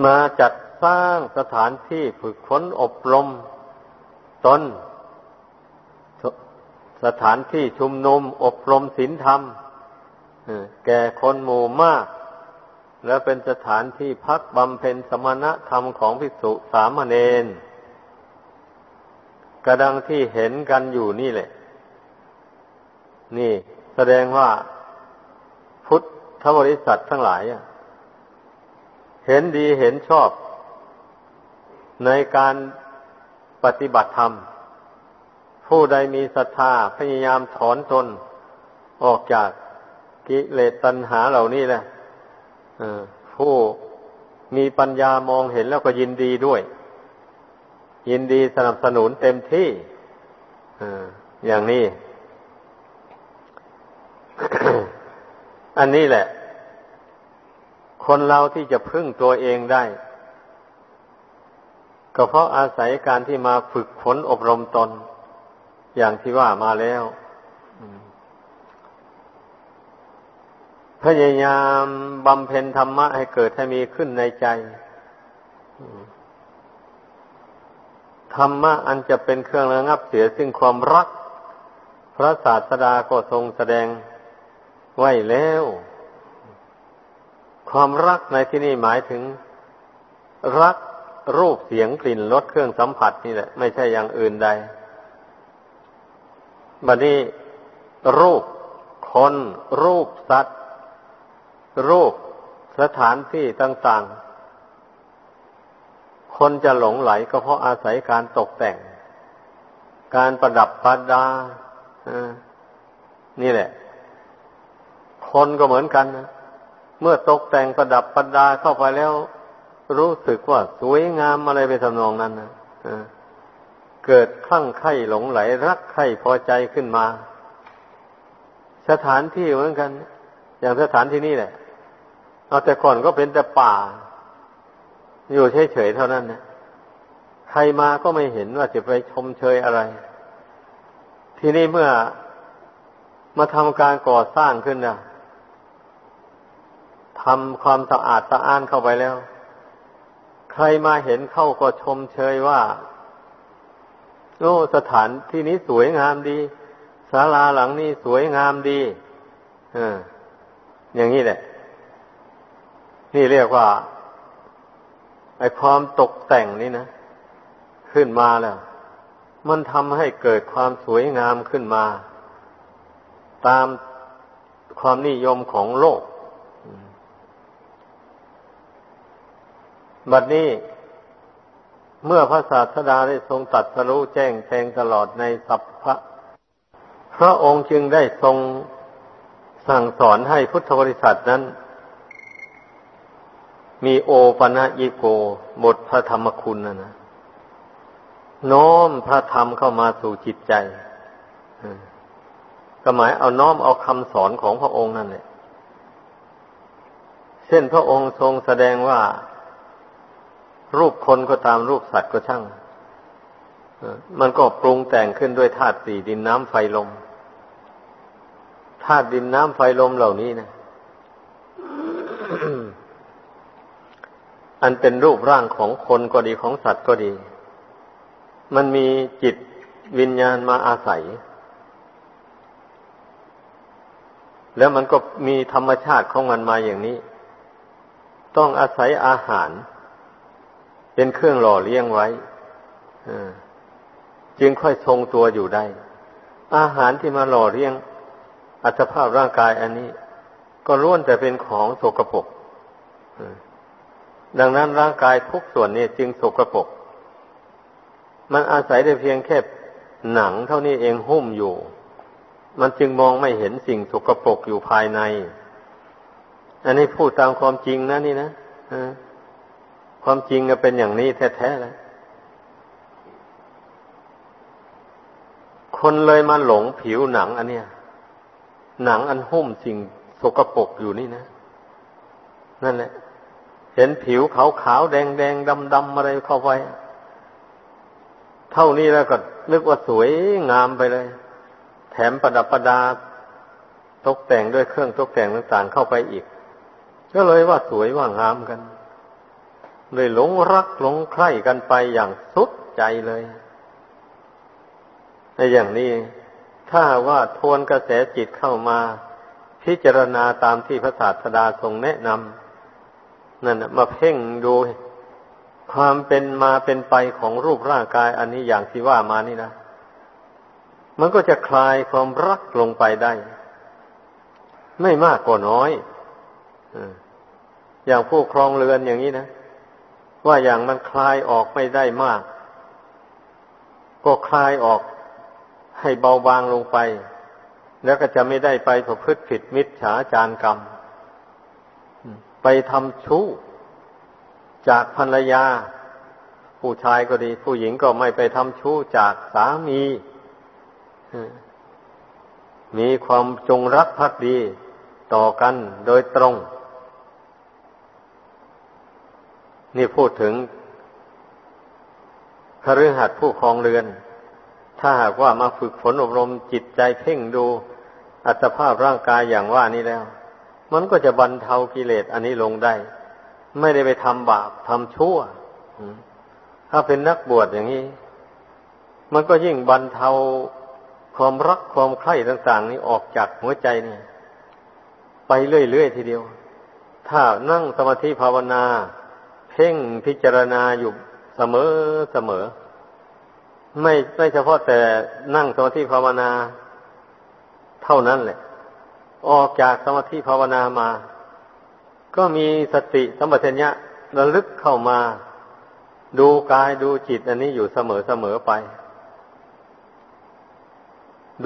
S1: มาจัดสร้างสถานที่ฝึกฝนอบรมตนสถานที่ชุมนุมอบรมศีลธรรมแก่คนหมู่มาก และเป็นสถานที่พักบำเพ็ญสมณธรรมของภิกษุสามเณรกระดังที่เห็นกันอยู่นี่แหละ นี่แสดงว่าพุทธบริษัททั้งหลายเห็นดีเห็นชอบ ในการปฏิบัติธรรม ผู้ใดมีศรัทธาพยายามถอนตนออกจากกิเลสตัณหาเหล่านี้แหละ ผู้มีปัญญามองเห็นแล้วก็ยินดีด้วย ยินดีสนับสนุนเต็มที่อย่างนี้ อันนี้แหละ คนเราที่จะพึ่งตัวเองได้ ก็เพราะอาศัยการที่มาฝึกฝนอบรมตน อย่างที่ว่ามาแล้ว พยายามบำเพ็ญธรรมะให้เกิดให้มีขึ้นในใจ ธรรมะอันจะเป็นเครื่องระงับเสียซึ่งความรัก พระศาสดาก็ทรงแสดงไว้แล้ว ความรักในที่นี้หมายถึง รักรูปเสียงกลิ่นรสเครื่องสัมผัสนี่แหละ ไม่ใช่อย่างอื่นใด บัดนี้รูปคน รูปสัตว์ รูปสถานที่ต่างๆ คนจะหลงไหลก็เพราะอาศัยการตกแต่ง การประดับประดานี่แหละ คนก็เหมือนกันนะเมื่อตกแต่งประดับประดาเข้าไปแล้ว รู้สึกว่าสวยงามอะไรไปทำนองนั้นนะเกิดคลั่งไคล้หลงไหล รักใคร่พอใจขึ้นมา สถานที่เหมือนกัน อย่างสถานที่นี่แหละ เอาแต่ก่อนก็เป็นแต่ป่า อยู่เฉยๆเท่านั้นนะใครมาก็ไม่เห็นว่าจะไปชมเชยอะไร ทีนี้เมื่อมาทำการก่อสร้างขึ้นนะทำความสะอาดสะอ้านเข้าไปแล้ว ใครมาเห็นเข้าก็ชมเชยว่าโอ้สถานที่นี้สวยงามดีศาลาหลังนี้สวยงามดีออย่างนี้แหละ นี่เรียกว่า ไอ้ความตกแต่งนี่นะ ขึ้นมาแล้ว มันทำให้เกิดความสวยงามขึ้นมา ตามความนิยมของโลก บัดนี้เมื่อพระศาสดาได้ทรงตัดสรู้แจ้งแทงตลอดในสัพพะพระองค์จึงได้ทรงสั่งสอนให้พุทธบริษัทนั้น มีโอปนะยิโกบทพระธรรมคุณนะนะน้อมพระธรรมเข้ามาสู่จิตใจก็หมายเอาน้อมเอาคำสอนของพระองค์นั่นแหละเช่นพระองค์ทรงแสดงว่า รูปคนก็ตามรูปสัตว์ก็ช่างมันก็ปรุงแต่งขึ้นด้วยธาตุสี่ดินน้ำไฟลมธาตุดินน้ำไฟลมเหล่านี้นะ อันเป็นรูปร่างของคนก็ดีของสัตว์ก็ดี มันมีจิตวิญญาณมาอาศัย แล้วมันก็มีธรรมชาติของมันมาอย่างนี้ ต้องอาศัยอาหาร เป็นเครื่องหล่อเลี้ยงไว้จึงค่อยทรงตัวอยู่ได้ อาหารที่มาหล่อเลี้ยง อัตภาพร่างกายอันนี้ ก็ล้วนแต่เป็นของโสกปรก ดังนั้นร่างกายทุกส่วนนี้จึงสกปรก มันอาศัยได้เพียงแค่หนังเท่านี้เองหุ้มอยู่ มันจึงมองไม่เห็นสิ่งสกปรกอยู่ภายใน อันนี้พูดตามความจริงนะนี่นะความจริงก็เป็นอย่างนี้แท้ๆเลยคนเลยมาหลงผิวหนังอันเนี้ย หนังอันหุ้มสิ่งสกปรกอยู่นี่นะ นั่นแหละ เห็นผิวขาวขาวแดงแดงดำดำอะไรเข้าไป เท่านี้แล้วก็นึกว่าสวยงามไปเลย แถมประดับประดา ตกแต่งด้วยเครื่องตกแต่งต่างๆเข้าไปอีก ก็เลยว่าสวยว่างามกัน เลยหลงรักหลงใคร่กันไปอย่างสุดใจเลยในอย่างนี้ ถ้าว่าทวนกระแสจิตเข้ามา พิจารณาตามที่พระศาสดาทรงแนะนำ นั่นมาเพ่งดูความเป็นมาเป็นไปของรูปร่างกาย อันนี้อย่างที่ว่ามานี่นะ มันก็จะคลายความรักลงไปได้ ไม่มากก็น้อยอย่างผู้ครองเรือนอย่างนี้นะ ว่าอย่างมันคลายออกไม่ได้มาก ก็คลายออกให้เบาบางลงไป แล้วก็จะไม่ได้ไปประพฤติผิดมิจฉาจารกรรม ไปทำชู้จากภรรยา ผู้ชายก็ดี ผู้หญิงก็ไม่ไปทำชู้จากสามี มีความจงรักภักดีต่อกันโดยตรง นี่พูดถึงคฤหัสถ์ผู้ครองเรือน ถ้าหากว่ามาฝึกฝนอบรมจิตใจเพ่งดูอัตภาพร่างกายอย่างว่านี้แล้ว มันก็จะบรรเทากิเลสอันนี้ลงได้ ไม่ได้ไปทำบาปทำชั่ว ถ้าเป็นนักบวชอย่างนี้ มันก็ยิ่งบรรเทาความรักความใคร่ต่าง ๆ นี้ออกจากหัวใจนี่ไปเรื่อยๆทีเดียว ถ้านั่งสมาธิภาวนา เพ่งพิจารณาอยู่เสมอเสมอ ไม่ไม่เฉพาะแต่นั่งสมาธิภาวนา เท่านั้นแหละ ออกจากสมาธิภาวนามา ก็มีสติสัมปชัญญะระลึกเข้ามา ดูกายดูจิตอันนี้อยู่เสมอเสมอไป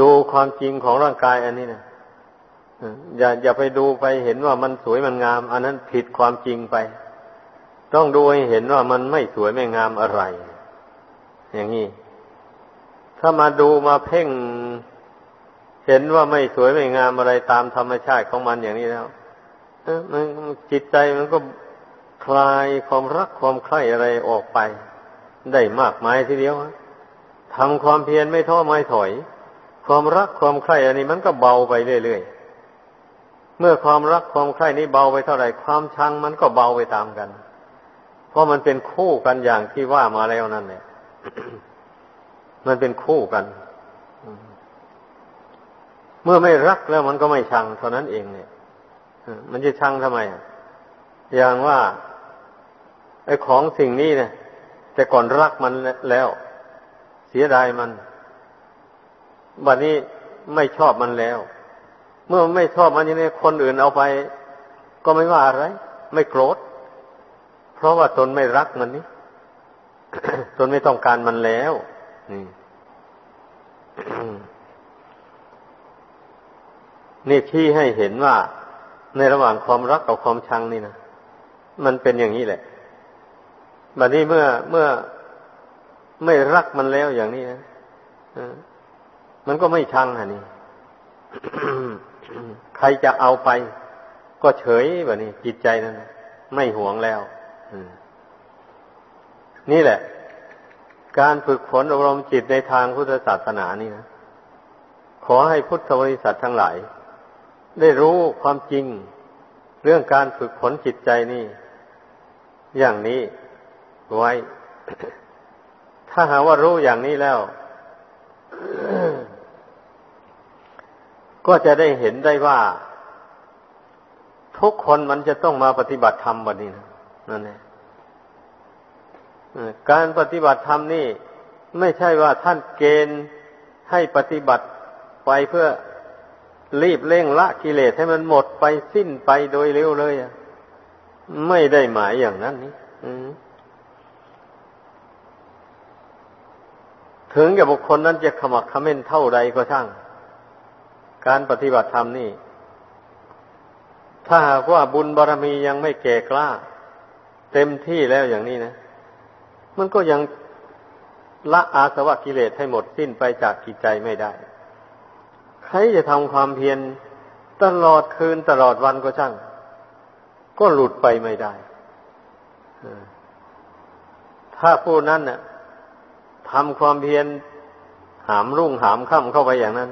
S1: ดูความจริงของร่างกายอันนี้นะอย่าอย่าไปดูไปเห็นว่ามันสวยมันงาม อันนั้นผิดความจริงไป ต้องดูให้เห็นว่ามันไม่สวยไม่งามอะไร อย่างนี้ ถ้ามาดูมาเพ่ง เห็นว่าไม่สวยไม่งามอะไรตามธรรมชาติของมันอย่างนี้แล้วมันจิตใจมันก็คลายความรักความใคร่อะไรออกไป ได้มากมายทีเดียวทำความเพียรไม่ท้อไม่ถอย ความรักความใคร่อันนี้มันก็เบาไปเรื่อยๆเมื่อความรักความใคร่นี้เบาไปเท่าไหร่ความชังมันก็เบาไปตามกัน เพราะมันเป็นคู่กันอย่างที่ว่ามาแล้วนั่นแหละมันเป็นคู่กัน เมื่อไม่รักแล้วมันก็ไม่ชังเท่านั้นเองเนี่ยมันจะชังทำไม อย่างว่าไอ้ของสิ่งนี้เนี่ย แต่ก่อนรักมันแล้ว เสียดายมัน บัดนี้ไม่ชอบมันแล้ว เมื่อไม่ชอบมันอย่างนี้คนอื่นเอาไป ก็ไม่ว่าอะไร ไม่โกรธ เพราะว่าตนไม่รักมันนี่ตนไม่ต้องการมันแล้วนี่ นี่ที่ให้เห็นว่าในระหว่างความรักกับความชังนี่นะมันเป็นอย่างนี้แหละบัดนี้เมื่อเมื่อไม่รักมันแล้วอย่างนี้นะมันก็ไม่ชังอะนี่ใครจะเอาไป ก็เฉยแบบนี้จิตใจนั้นไม่หวงแล้วนี่แหละ การฝึกฝนอบรมจิตในทางพุทธศาสนานี่นะขอให้พุทธบริษัททั้งหลาย ได้รู้ความจริงเรื่องการฝึกฝนจิตใจนี่ อย่างนี้ไว้ ถ้าหาว่ารู้อย่างนี้แล้ว ก็จะได้เห็นได้ว่า ทุกคนมันจะต้องมาปฏิบัติธรรมวันนี้นะนั่นเองการปฏิบัติธรรมนี่ ไม่ใช่ว่าท่านเกณฑ์ให้ปฏิบัติไปเพื่อ รีบเร่งละกิเลสให้มันหมดไปสิ้นไปโดยเร็วเลยไม่ได้หมายอย่างนั้นนี่ถึงกับบุคคลนั้นจะขมักขม้นเท่าใดก็ช่าง การปฏิบัติธรรมนี่ ถ้าหากว่าบุญบารรมียังไม่แก่กล้า เต็มที่แล้วอย่างนี้นะ มันก็ยังละอาสวะกิเลสให้หมดสิ้นไปจากกิจใจไม่ได้ ใครจะทำความเพียรตลอดคืนตลอดวันก็ช่าง ก็หลุดไปไม่ได้ ถ้าผู้นั้นน่ะทำความเพียรหามรุ่งหามค่ำเข้าไปอย่างนั้น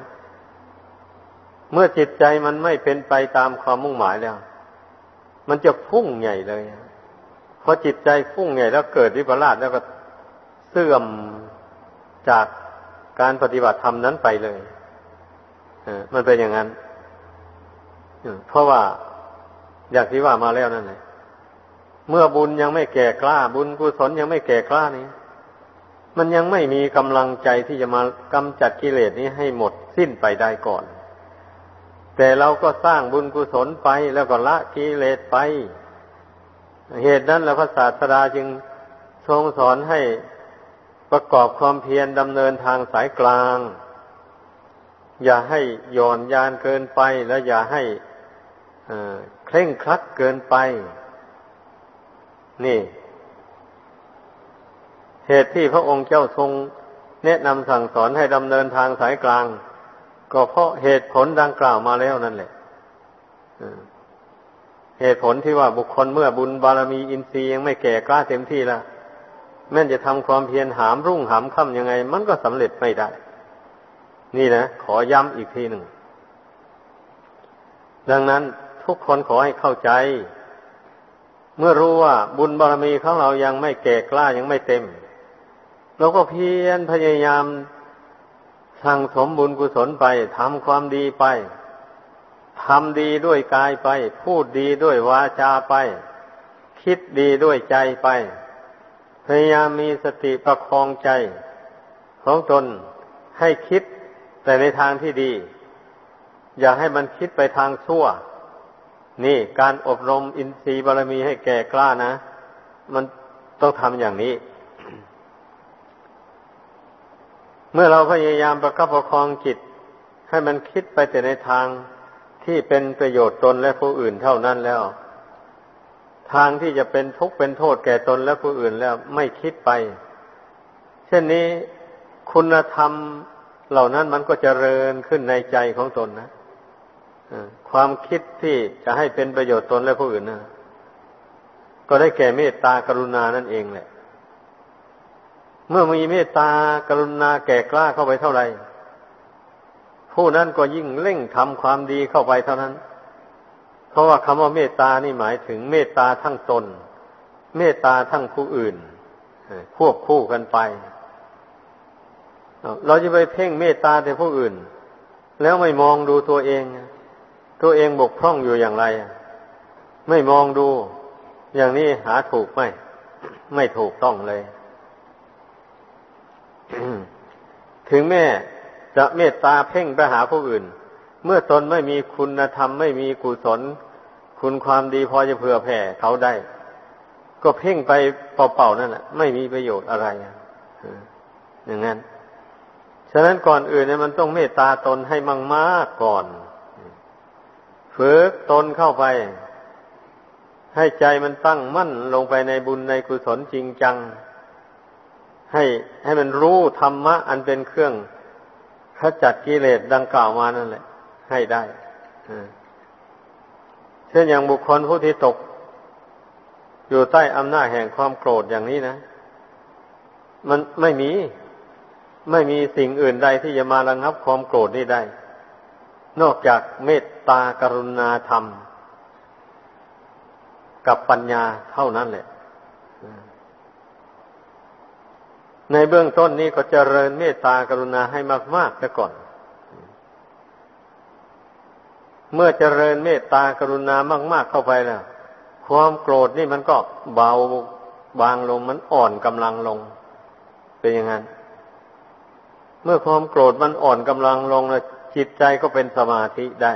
S1: เมื่อจิตใจมันไม่เป็นไปตามความมุ่งหมายแล้ว มันจะพุ่งใหญ่เลยพอจิตใจพุ่งใหญ่แล้วเกิดวิปลาสแล้วก็เสื่อมจากการปฏิบัติธรรมนั้นไปเลย มันเป็นอย่างนั้นเพราะว่าอย่างที่ว่ามาแล้วนั่นแหละเมื่อบุญยังไม่แก่กล้า บุญกุศลยังไม่แก่กล้านี้ มันยังไม่มีกำลังใจที่จะมากำจัดกิเลสนี้ให้หมดสิ้นไปได้ก่อน แต่เราก็สร้างบุญกุศลไปแล้วก็ละกิเลสไป เหตุนั้นแล้วพระศาสดาจึงทรงสอนให้ประกอบความเพียรดำเนินทางสายกลาง อย่าให้หย่อนยานเกินไป และอย่าให้เคร่งครัดเกินไป นี่ เหตุที่พระองค์เจ้าทรงแนะนำสั่งสอนให้ดำเนินทางสายกลาง ก็เพราะเหตุผลดังกล่าวมาแล้วนั่นแหละเหตุผลที่ว่าบุคคลเมื่อบุญบารมีอินทรีย์ยังไม่แก่กล้าเต็มที่แล้วแม้จะทำความเพียรหามรุ่งหามค่ำยังไง มันก็สำเร็จไม่ได้ นี่นะ ขอย้ำอีกทีหนึ่ง ดังนั้นทุกคนขอให้เข้าใจ เมื่อรู้ว่าบุญบารมีของเรายังไม่แก่กล้ายังไม่เต็ม เราก็เพียรพยายามสั่งสมบุญกุศลไปทำความดีไปทำดีด้วยกายไป พูดดีด้วยวาจาไป คิดดีด้วยใจไป พยายามมีสติประคองใจ ของตนให้คิด แต่ในทางที่ดี อย่าให้มันคิดไปทางชั่ว นี่การอบรมอินทรีย์บารมีให้แก่กล้านะ มันต้องทำอย่างนี้ เมื่อเราพยายามประคับประคองจิต ให้มันคิดไปแต่ในทางที่เป็นประโยชน์ตนและผู้อื่นเท่านั้นแล้ว ทางที่จะเป็นทุกข์เป็นโทษแก่ตนและผู้อื่นแล้วไม่คิดไป เช่นนี้คุณธรรม เหล่านั้นมันก็จเจริญขึ้นในใจของตนนะความคิดที่จะให้เป็นประโยชน์ตนและผู้อื่นนะก็ได้แก่เมตตากรุณานั่นเองแหละ เมื่อมีเมตตากรุณาแก่กล้าเข้าไปเท่าไหร่ ผู้นั้นก็ยิ่งเร่งทำความดีเข้าไปเท่านั้น เพราะว่าคำว่าเมตตานี่หมายถึงเมตตาทั้งตน เมตตาทั้งผู้อื่นควบคู่กันไป เราจะไปเพ่งเมตตาแต่ผู้อื่น แล้วไม่มองดูตัวเอง ตัวเองบกพร่องอยู่อย่างไร ไม่มองดูอย่างนี้หาถูกไหมไม่ถูกต้องเลย ถึงแม่จะเมตตาเพ่งไปหาผู้อื่น เมื่อตนไม่มีคุณธรรม ไม่มีกุศล คุณความดีพอจะเผื่อแผ่เขาได้ ก็เพ่งไปเป่าๆนั่นแหละไม่มีประโยชน์อะไรอย่างนั้น ฉะนั้นก่อนอื่นเนี่ยมันต้องเมตตาตนให้มั่งมากก่อน ฝึกตนเข้าไป ให้ใจมันตั้งมั่นลงไปในบุญในกุศลจริงจัง ให้ให้มันรู้ธรรมะ อันเป็นเครื่องขจัดกิเลสดังกล่าวมานั่นแหละ ให้ได้เช่นอย่างบุคคลผู้ที่ตก อยู่ใต้อำนาจแห่งความโกรธอย่างนี้นะ มันไม่มี ไม่มีสิ่งอื่นใดที่จะมาระงับความโกรธนี้ได้ นอกจากเมตตากรุณาธรรม กับปัญญาเท่านั้นแหละ ในเบื้องต้นนี้ก็เจริญเมตตากรุณาให้มากๆซะก่อน เมื่อเจริญเมตตากรุณามาก ๆเข้าไปแล้ว ความโกรธนี่มันก็เบาบางลงมันอ่อนกำลังลง เป็นอย่างนั้น เมื่อความโกรธมันอ่อนกำลังลงแล้วจิตใจก็เป็นสมาธิได้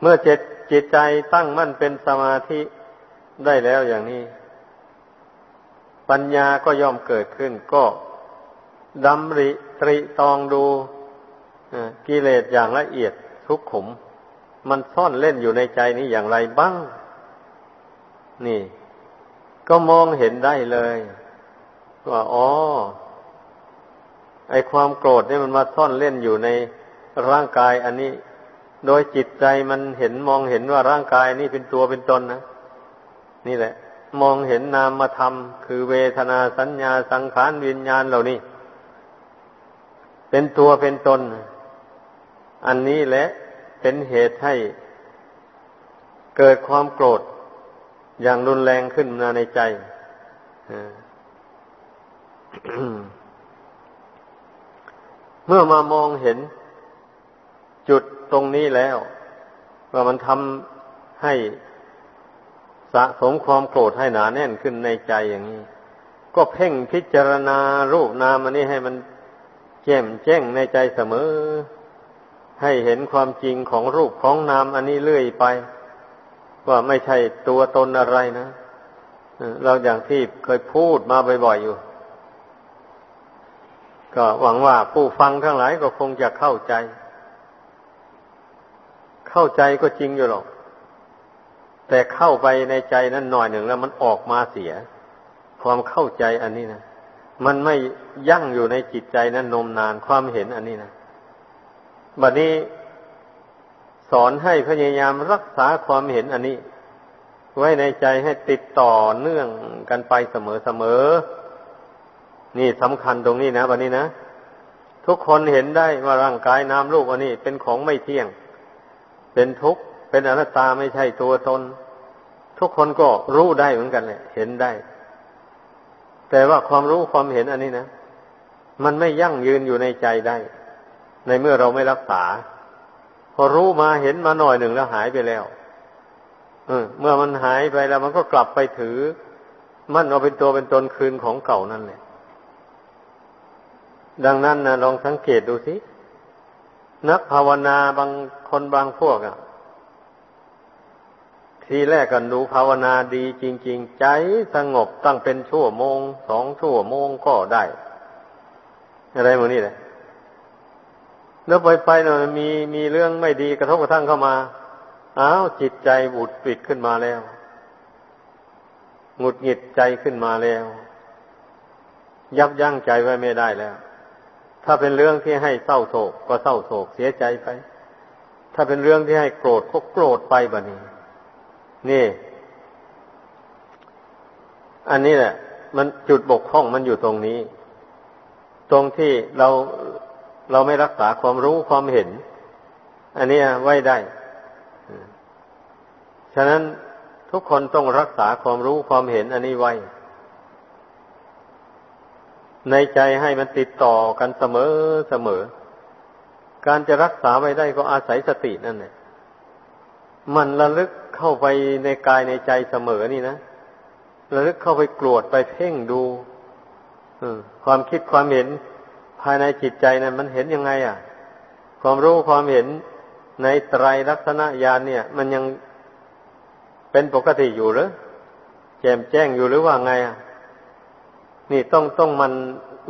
S1: เมื่อจิตจิตใจตั้งมั่นเป็นสมาธิได้แล้วอย่างนี้ ปัญญาก็ย่อมเกิดขึ้น ก็ดำริตริตองดูกิเลสอย่างละเอียดทุกขุม มันซ่อนเล่นอยู่ในใจนี้อย่างไรบ้าง นี่ ก็มองเห็นได้เลย ว่าอ๋อไอความโกรธเนี่ยมันมาซ่อนเล่นอยู่ในร่างกายอันนี้ โดยจิตใจมันเห็นมองเห็นว่าร่างกายนี้เป็นตัวเป็นตนนะนี่แหละ มองเห็นนามธรรมคือเวทนาสัญญาสังขารวิญญาณเหล่านี้ เป็นตัวเป็นตน อันนี้แหละเป็นเหตุให้เกิดความโกรธอย่างรุนแรงขึ้นมาในใจ เมื่อมามองเห็นจุดตรงนี้แล้ว ว่ามันทำให้สะสมความโกรธให้หนาแน่นขึ้นในใจอย่างนี้ ก็เพ่งพิจารณารูปนามอันนี้ให้มันแจ่มแจ้งในใจเสมอ ให้เห็นความจริงของรูปของนามอันนี้เรื่อยไป ว่าไม่ใช่ตัวตนอะไรนะเราอย่างที่เคยพูดมาบ่อยๆอยู่ ก็หวังว่าผู้ฟังทั้งหลายก็คงจะเข้าใจ เข้าใจก็จริงอยู่หรอก แต่เข้าไปในใจนั้นหน่อยหนึ่งแล้วมันออกมาเสีย ความเข้าใจอันนี้นะมันไม่ยั่งอยู่ในจิตใจนั้นนมนานความเห็นอันนี้นะบัดนี้สอนให้พยายามรักษาความเห็นอันนี้ ไว้ในใจให้ติดต่อเนื่องกันไปเสมอเสมอ นี่สำคัญตรงนี้นะบัดนี้นะ ทุกคนเห็นได้ว่าร่างกายนามรูปอันนี้ เป็นของไม่เที่ยง เป็นทุกข์ เป็นอนัตตาไม่ใช่ตัวตน ทุกคนก็รู้ได้เหมือนกันเลยเห็นได้ แต่ว่าความรู้ความเห็นอันนี้นะ มันไม่ยั่งยืนอยู่ในใจได้ ในเมื่อเราไม่รักษา พอรู้มาเห็นมาหน่อยหนึ่งแล้วหายไปแล้วเออเมื่อมันหายไปแล้วมันก็กลับไปถือ มันเอาเป็นตัวเป็นตนคืนของเก่านั่นแหละ ดังนั้นนะลองสังเกตดูสิ นักภาวนาบางคนบางพวกอะ่ะทีแรกกันดูภาวนาดีจริง ๆ ใจสงบตั้งเป็นชั่วโมง สองชั่วโมงก็ได้ อะไรหมดนี่แหละแล้วไปไปเนาะมีมีเรื่องไม่ดีกระทบกระทั่งเข้ามาอ้าวจิตใจบุดปิดขึ้นมาแล้วหงุดหงิดใจขึ้นมาแล้ว ยับยั้งใจไว้ไม่ได้แล้ว ถ้าเป็นเรื่องที่ให้เศร้าโศกก็เศร้าโศกเสียใจไป ถ้าเป็นเรื่องที่ให้โกรธก็โกรธไปบะนี้ นี่ อันนี้แหละ มันจุดบกพร่องมันอยู่ตรงนี้ ตรงที่เราเราไม่รักษาความรู้ความเห็น อันนี้ไว้ได้ ฉะนั้นทุกคนต้องรักษาความรู้ความเห็นอันนี้ไว้ ในใจให้มันติดต่อกันเสมอเสมอ การจะรักษาไว้ได้ก็อาศัยสตินั่นแหละมันระลึกเข้าไปในกายในใจเสมอนี่นะระลึกเข้าไปกรวดไปเพ่งดูความคิดความเห็นภายในจิตใจนะั้นมันเห็นยังไง อะ ความรู้ความเห็นในไตรลักษณะญาณเนี่ย มันยังเป็นปกติอยู่หรือแจ่มแจ้งอยู่หรือว่าไงอะ นี่ต้องต้องมัน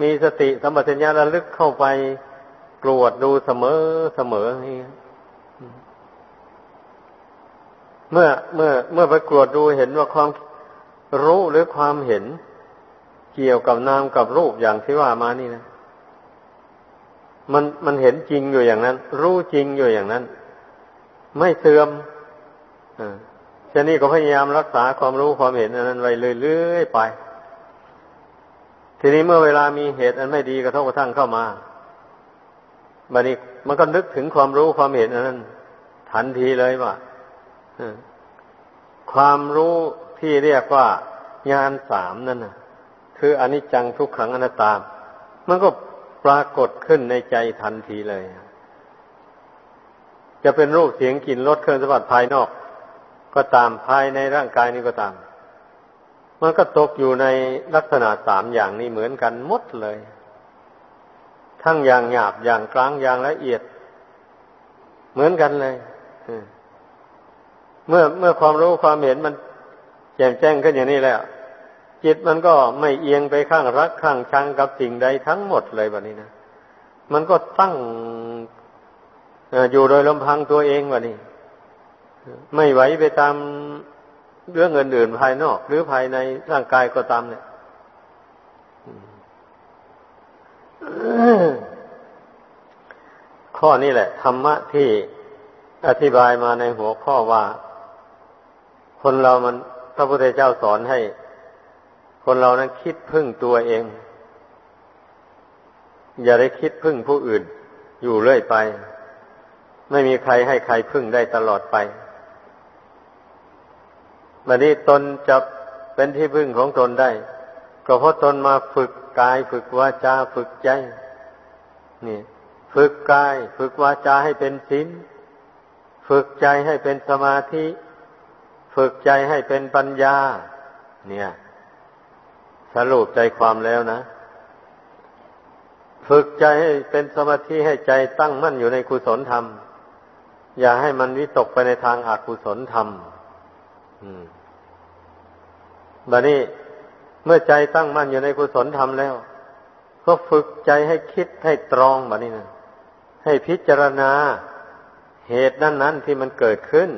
S1: มีสติสัมปชัญญะระลึกเข้าไปกรวดดูเสมอเสมอนี่เมื่อเมื่อ เมื่อไปกรวดดูเห็นว่าความรู้หรือความเห็น เกี่ยวกับนามกับรูปอย่างที่ว่ามานี่นะ มันมันเห็นจริงอยู่อย่างนั้น รู้จริงอยู่อย่างนั้น ไม่เสื่อมอ่าชนี้ก็พยายามรักษาความรู้ความเห็นอันนั้นไว้เรื่อยๆไป ทีนี้เมื่อเวลามีเหตุอันไม่ดีกระทบกระทั่งเข้ามาบัดนี้มันก็นึกถึงความรู้ความเห็นอันนั้นทันทีเลยว่าความรู้ที่เรียกว่า ญาณสามนั่นนะคืออนิจจังทุกขังอนัตตา มันก็ปรากฏขึ้นในใจทันทีเลย จะเป็นรูปเสียงกลิ่นรสเครื่องสัมผัสภายนอก ก็ตามภายในร่างกายนี้ก็ตาม มันก็ตกอยู่ในลักษณะสามอย่างนี้เหมือนกันหมดเลย ทั้งอย่างหยาบอย่างกลางอย่างละเอียด เหมือนกันเลยเมื่อเมื่อความรู้ความเห็นมันแจ่มแจ้งขึ้นอย่างนี้แล้ว จิตมันก็ไม่เอียงไปข้างรักข้างชังกับสิ่งใดทั้งหมดเลยแบบนี้นะมันก็ตั้งอยู่โดยลำพังตัวเองวะนี่ ไม่ไหวไปตาม เรื่องอื่นๆภายนอก หรือภายในร่างกายก็ตามเนี่ยข้อนี้แหละ ธรรมะที่อธิบายมาในหัวข้อว่า คนเรามันพระพุทธเจ้าสอนให้ คนเรานั้นคิดพึ่งตัวเอง อย่าได้คิดพึ่งผู้อื่น อยู่เรื่อยไป ไม่มีใครให้ใครพึ่งได้ตลอดไป บัดนี้ตนจะเป็นที่พึ่งของตนได้ ก็เพราะตนมาฝึกกาย ฝึกวาจาฝึกใจ นี่ ฝึกกาย ฝึกวาจาให้เป็นศีลฝึกใจให้เป็นสมาธิ ฝึกใจให้เป็นปัญญา เนี่ยสรุปใจความแล้วนะ ฝึกใจให้เป็นสมาธิให้ใจตั้งมั่นอยู่ในกุศลธรรม อย่าให้มันวิตกไปในทางอากุศลธรรม บัดนี้เมื่อใจตั้งมั่นอยู่ในกุศลธรรมแล้ว ก็ฝึกใจให้คิดให้ตรองบัดนี้นะให้พิจารณาเหตุนั้นๆที่มันเกิดขึ้น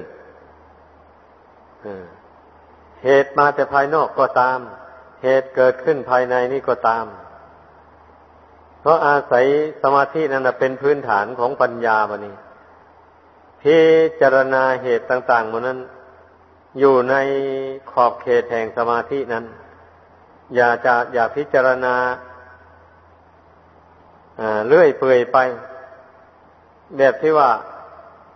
S1: เหตุมาแต่ภายนอกก็ตาม เหตุเกิดขึ้นภายในนี่ก็ตาม เพราะอาศัยสมาธินั้นเป็นพื้นฐานของปัญญาบะนี้พิจารณาเหตุต่างๆมันนั้น อยู่ในขอบเขตแห่งสมาธินั้น อย่าจะอย่าพิจารณาเลื่อยเปื่อยไป แบบที่ว่า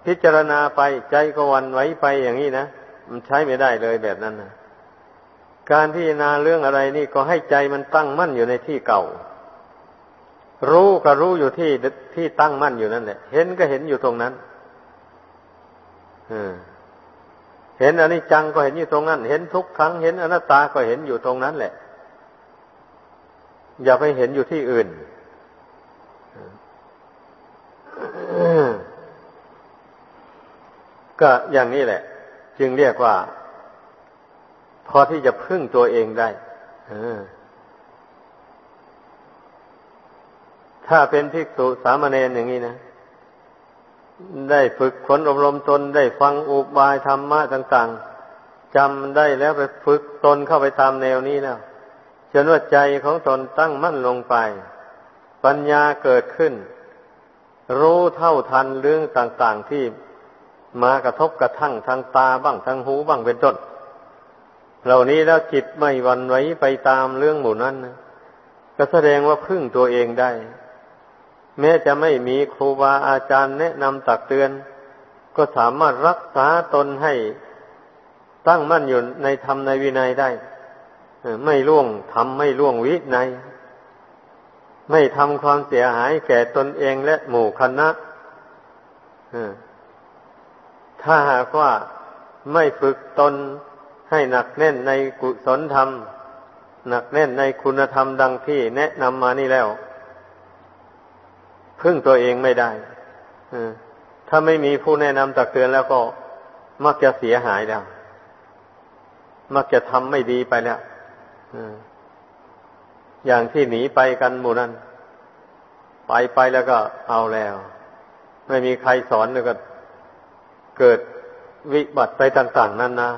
S1: พิจารณาไปใจก็วันไว้ไปอย่างนี้นะมันใช้ไม่ได้เลยแบบนั้นนะการพิจารณาเรื่องอะไรนี่ก็ให้ใจมันตั้งมั่นอยู่ในที่เก่า รู้ก็รู้อยู่ที่ที่ตั้งมั่นอยู่นั่นแหละเห็นก็เห็นอยู่ตรงนั้น เห็นอนิจจังก็เห็นอยู่ตรงนั้น เห็นทุกครั้งเห็นอนัตตาก็เห็นอยู่ตรงนั้นแหละ อย่าไปเห็นอยู่ที่อื่นก็อย่างนี้แหละ จึงเรียกว่า พอที่จะพึ่งตัวเองได้ถ้าเป็นภิกษุสามเณรอย่างนี้นะ ได้ฝึกฝนอบรมตนได้ฟังอุบายธรรมะต่าง ๆจำได้แล้วไปฝึกตนเข้าไปตามแนวนี้แล้วจนว่าใจของตนตั้งมั่นลงไป ปัญญาเกิดขึ้น รู้เท่าทันเรื่องต่าง ๆที่มากระทบกระทั่งทางตาบ้างทางหูบ้างเป็นต้นเหล่านี้แล้วจิตไม่วันไหวไปตามเรื่องหมู่นั้นนะก็แสดงว่าพึ่งตัวเองได้ แม้จะไม่มีครูบาอาจารย์แนะนำตักเตือน ก็สามารถรักษาตนให้ตั้งมั่นอยู่ในธรรมในวินัยได้ ไม่ล่วงทำไม่ล่วงวิในไม่ทำความเสียหายแก่ตนเองและหมู่คณะถ้าหากว่าไม่ฝึกตนให้หนักแน่นในกุศลธรรม หนักแน่นในคุณธรรมดังที่แนะนำมานี่แล้ว พึ่งตัวเองไม่ได้ถ้าไม่มีผู้แนะนำตักเตือนแล้วก็มักจะเสียหายแล้ว มักจะทำไม่ดีไปแล้วอย่างที่หนีไปกันหมู่นั้น ไปไปแล้วก็เอาแล้ว ไม่มีใครสอนเลยก็ เกิดวิบัติไปต่าง ๆนั่นนะ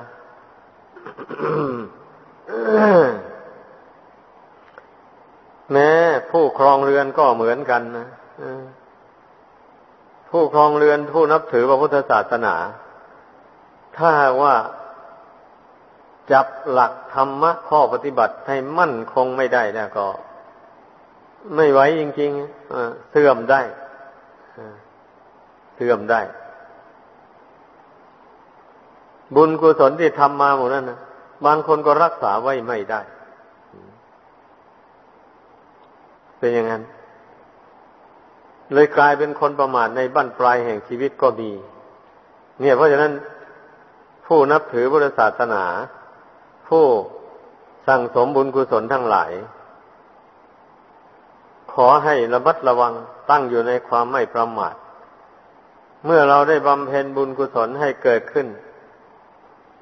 S1: แม้ผู้ครองเรือนก็เหมือนกันนะ ผู้ครองเรือนผู้นับถือพระพุทธศาสนา ถ้าว่าจับหลักธรรมะข้อปฏิบัติให้มั่นคงไม่ได้แล้วก็ ไม่ไหวจริงๆเสื่อมได้เสื่อมได้ บุญกุศลที่ทำมาหมดนั้นนะบางคนก็รักษาไว้ไม่ได้ เป็นอย่างนั้น เลยกลายเป็นคนประมาทในบั้นปลายแห่งชีวิตก็มี เนี่ยเพราะฉะนั้นผู้นับถือพุทธศาสนา ผู้สั่งสมบุญกุศลทั้งหลาย ขอให้ระมัดระวังตั้งอยู่ในความไม่ประมาท เมื่อเราได้บำเพ็ญบุญกุศลให้เกิดขึ้น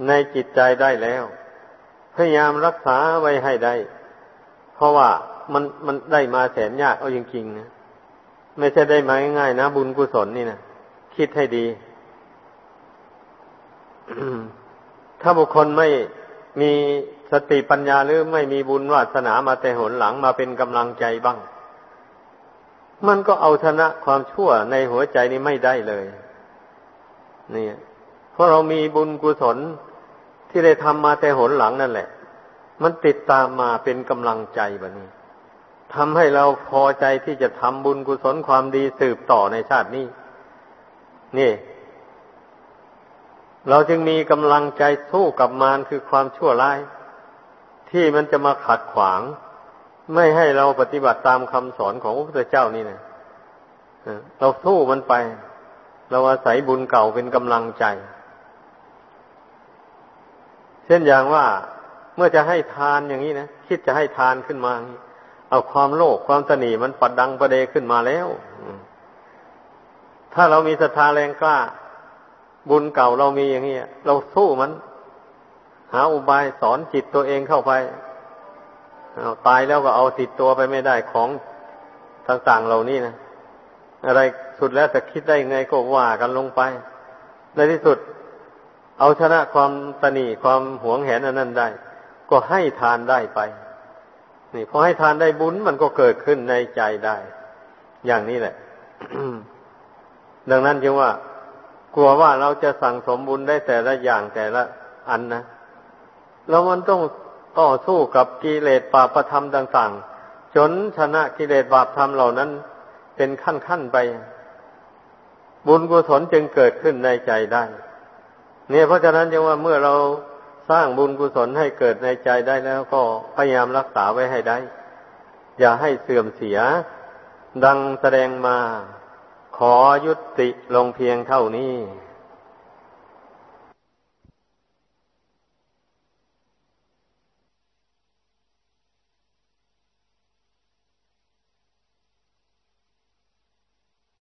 S1: ในจิตใจได้แล้ว พยายามรักษาไว้ให้ได้ เพราะว่ามันมันได้มาแสนยากเอาจริงๆนะ ไม่ใช่ได้มาง่ายๆนะ บุญกุศลนี่นะคิดให้ดี ถ้าบุคคลไม่มีสติปัญญาหรือไม่มีบุญวาสนามาแต่หนหลังมาเป็นกำลังใจบ้าง มันก็เอาชนะความชั่วในหัวใจนี้ไม่ได้เลย นี่เพราะเรามีบุญกุศลที่ได้ทำมาแต่หนหลังนั่นแหละ มันติดตามมาเป็นกำลังใจแบบนี้ ทำให้เราพอใจที่จะทำบุญกุศลความดีสืบต่อในชาตินี้ นี่ เราจึงมีกำลังใจสู้กับมารคือความชั่วร้าย ที่มันจะมาขัดขวาง ไม่ให้เราปฏิบัติตามคำสอนของพระพุทธเจ้านี่นะเราสู้มันไป เราอาศัยบุญเก่าเป็นกำลังใจ เช่นอย่างว่าเมื่อจะให้ทานอย่างนี้นะคิดจะให้ทานขึ้นมา เอาความโลภความตนีมันปัดดังประเดขึ้นมาแล้ว ถ้าเรามีศรัทธาแรงกล้า บุญเก่าเรามีอย่างนี้เราสู้มัน หาอุบายสอนจิตตัวเองเข้าไปเอาตายแล้วก็เอาติดตัวไปไม่ได้ของต่างๆเหล่านี้นะอะไรสุดแล้วจะคิดได้ไงก็ว่ากันลงไป ในที่สุด เอาชนะความตนีความหวงแหนอันนั้นได้ ก็ให้ทานได้ไป นี่พอให้ทานได้บุญมันก็เกิดขึ้นในใจได้ อย่างนี้แหละ ดังนั้นจึงว่า กลัวว่าเราจะสั่งสมบุญได้แต่ละอย่างแต่ละอันนะแล้วมันต้องต่อสู้กับกิเลสบาปธรรมต่างๆจนชนะกิเลสบาปธรรมเหล่านั้น เป็นขั้นๆไป บุญกุศลจึงเกิดขึ้นในใจได้ เนี่ยเพราะฉะนั้นจึงว่าเมื่อเรา สร้างบุญกุศลให้เกิดในใจได้แล้วก็พยายามรักษาไว้ให้ได้ อย่าให้เสื่อมเสีย ดังแสดงมา ขอยุติลงเพียงเท่านี้